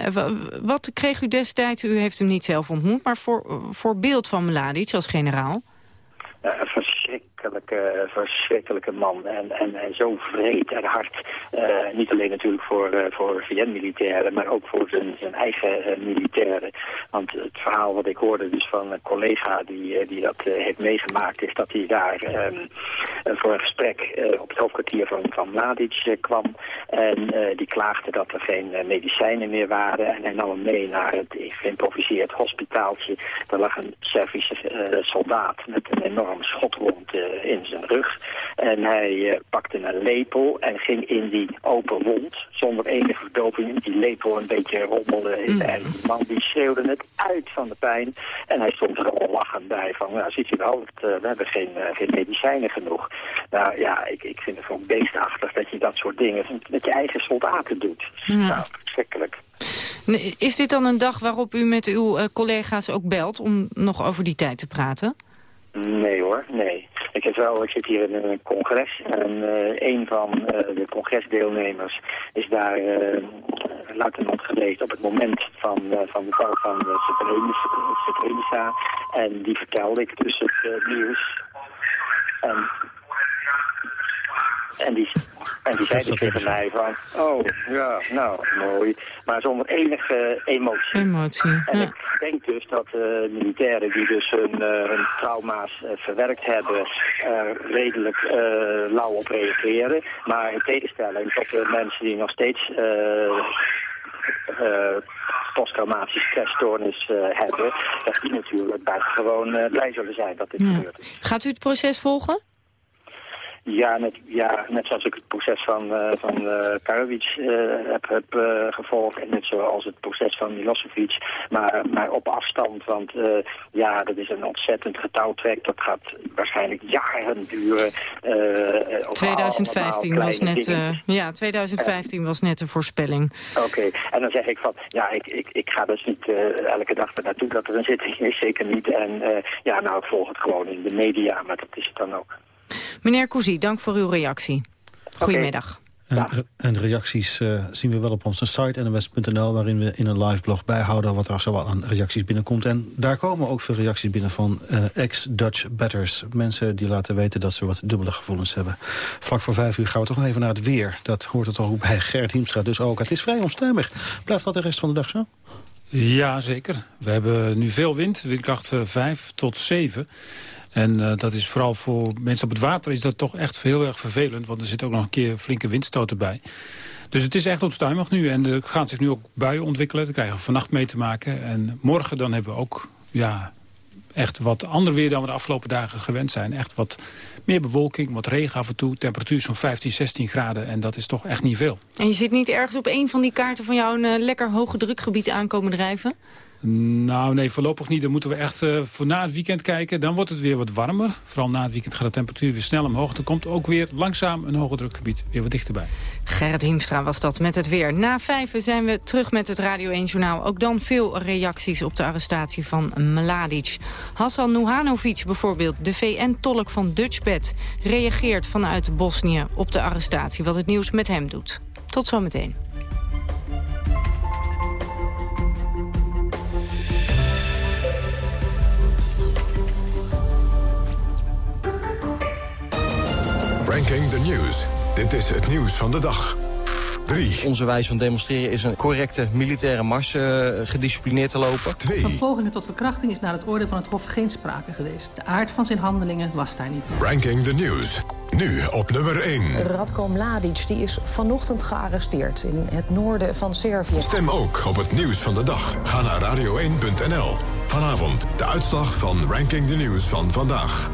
Wat kreeg u destijds, u heeft hem niet zelf ontmoet... maar voor, voor beeld van Mladic als generaal? Uh, verschrikkelijke, verschrikkelijke man. En, en, en zo vreed en hard. niet alleen natuurlijk voor, voor VN-militairen, maar ook voor zijn, eigen militairen. Want het verhaal wat ik hoorde dus van een collega die, die dat heeft meegemaakt... is dat hij daar ehm, voor een gesprek op het hoofdkwartier van, van Mladic kwam. En die klaagde dat er geen medicijnen meer waren. En hij nam hem mee naar het geïmproviseerd hospitaaltje. Daar lag een Servische soldaat met een enorm schotwond in zijn rug. En hij uh, pakte een lepel en ging in die open wond, zonder enige verdoving, die lepel een beetje rommelde. Mm. En die man die schreeuwde het uit van de pijn. En hij stond er al lachend bij van, nou ziet u wel, uh, we hebben geen, geen medicijnen genoeg. Nou ja, ik, ik vind het gewoon beestachtig dat je dat soort dingen met je eigen soldaten doet. Ja. Nou, verschrikkelijk. Is dit dan een dag waarop u met uw collega's ook belt om nog over die tijd te praten? Nee hoor, nee. Ik, heb wel, ik zit hier in een congres en uh, een van uh, de congresdeelnemers is daar luitenant geweest op het moment van, van de val van Srebrenica. En die vertelde ik dus het nieuws. En die, en die zei dus tegen mij van, oh, ja, nou, mooi. Maar zonder enige emotie. Emotie, En ik denk dus dat uh, militairen die dus hun, uh, hun trauma's uh, verwerkt hebben, redelijk lauw op reageren. Maar in tegenstelling tot de mensen die nog steeds posttraumatische stressstoornis hebben, dat die natuurlijk buitengewoon blij zullen zijn dat dit ja. gebeurt is. Gaat u het proces volgen? Ja net, ja, net zoals ik het proces van, uh, van uh, uh, heb, heb gevolgd. En net zoals het proces van Milosevic. Maar, maar op afstand. Want ja, dat is een ontzettend getouwtrek. Dat gaat waarschijnlijk jaren duren. 2015 was net, ja, 2015 was net de voorspelling. Oké, en dan zeg ik van, ja, ik, ik, ik ga dus niet elke dag er naartoe dat er een zitting is. Zeker niet. En ja, nou, ik volg het gewoon in de media. Maar dat is het dan ook. Meneer Cousy, dank voor uw reactie. Goedemiddag. En, en, reacties uh, zien we wel op onze site nws.nl... waarin we in een live blog bijhouden wat er zo aan reacties binnenkomt. En daar komen ook veel reacties binnen van uh, ex-Dutch batters. Mensen die laten weten dat ze wat dubbele gevoelens hebben. Vlak voor vijf uur gaan we toch nog even naar het weer. Dat hoort het toch ook bij Gert Hiemstra dus ook. Het is vrij onstuimig. Blijft dat de rest van de dag zo? Ja, zeker. We hebben nu veel wind, windkracht 5 tot 7. En uh, dat is vooral voor mensen op het water is dat toch echt heel erg vervelend. Want er zit ook nog een keer flinke windstoten bij. Dus het is echt onstuimig nu. En er gaan zich nu ook buien ontwikkelen. Daar krijgen we vannacht mee te maken. En morgen dan hebben we ook ja, echt wat ander weer dan we de afgelopen dagen gewend zijn. Echt wat meer bewolking, wat regen af en toe. Temperatuur zo'n 15, 16 graden. En dat is toch echt niet veel. En je zit niet ergens op een van die kaarten van jou... een uh, lekker hoge drukgebied aankomen drijven? Nou, nee, voorlopig niet. Dan moeten we echt uh, voor na het weekend kijken. Dan wordt het weer wat warmer. Vooral na het weekend gaat de temperatuur weer snel omhoog. Er komt ook weer langzaam een hoge drukgebied weer wat dichterbij. Gerrit Hiemstra was dat met het weer. Na vijf zijn we terug met het Radio 1-journaal. Ook dan veel reacties op de arrestatie van Mladic. Hassan Nuhanovic bijvoorbeeld, de VN-tolk van Dutchbed... reageert vanuit Bosnië op de arrestatie, wat het nieuws met hem doet. Tot zometeen. Ranking the News. Dit is het nieuws van de dag. 3. Onze wijze van demonstreren is een correcte militaire mars uh, gedisciplineerd te lopen. 2. Van pogingen tot verkrachting is naar het oordeel van het Hof geen sprake geweest. De aard van zijn handelingen was daar niet. Ranking the News. Nu op nummer 1. Radko Mladic die is vanochtend gearresteerd in het noorden van Servië. Stem ook op het nieuws van de dag. Ga naar radio1.nl. Vanavond de uitslag van Ranking the News van vandaag.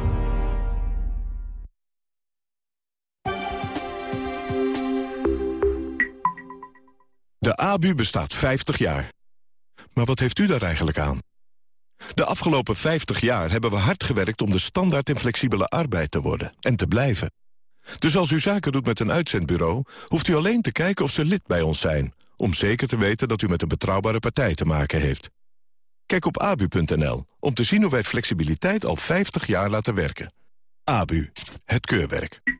De ABU bestaat 50 jaar. Maar wat heeft u daar eigenlijk aan? De afgelopen 50 jaar hebben we hard gewerkt om de standaard in flexibele arbeid te worden en te blijven. Dus als u zaken doet met een uitzendbureau, hoeft u alleen te kijken of ze lid bij ons zijn, om zeker te weten dat u met een betrouwbare partij te maken heeft. Kijk op abu.nl om te zien hoe wij flexibiliteit al 50 jaar laten werken. ABU, het keurwerk.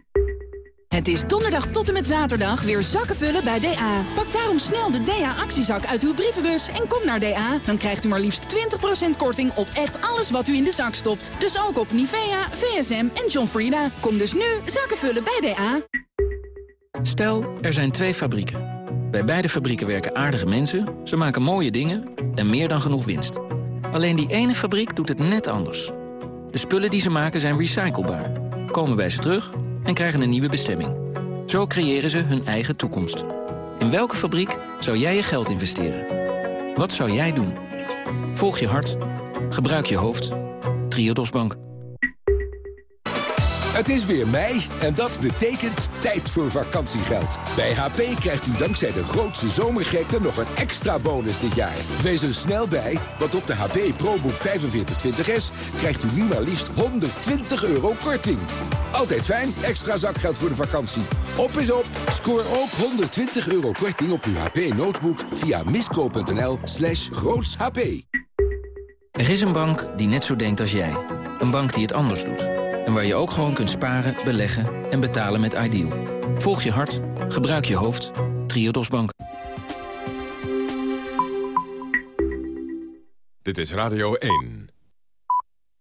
Het is donderdag tot en met zaterdag weer zakken vullen bij DA. Pak daarom snel de DA-actiezak uit uw brievenbus en kom naar DA. Dan krijgt u maar liefst 20% korting op echt alles wat u in de zak stopt. Dus ook op Nivea, VSM en John Frieda. Kom dus nu zakken vullen bij DA. Stel, er zijn twee fabrieken. Bij beide fabrieken werken aardige mensen, ze maken mooie dingen en meer dan genoeg winst. Alleen die ene fabriek doet het net anders. De spullen die ze maken zijn recyclebaar, komen bij ze terug en krijgen een nieuwe bestemming. Zo creëren ze hun eigen toekomst. In welke fabriek zou jij je geld investeren? Wat zou jij doen? Volg je hart. Gebruik je hoofd. Triodos Bank. Het is weer mei en dat betekent tijd voor vakantiegeld. Bij HP krijgt u dankzij de grootste zomergekte nog een extra bonus dit jaar. Wees er snel bij, want op de HP ProBook 4520S krijgt u nu maar liefst 120 euro korting. Altijd fijn, extra zakgeld voor de vakantie. Op is op, scoor ook 120 euro korting op uw HP notebook via misco.nl slash grootshp. Er is een bank die net zo denkt als jij. Een bank die het anders doet. En waar je ook gewoon kunt sparen, beleggen en betalen met Ideal. Volg je hart, gebruik je hoofd. Triodos Bank. Dit is Radio 1.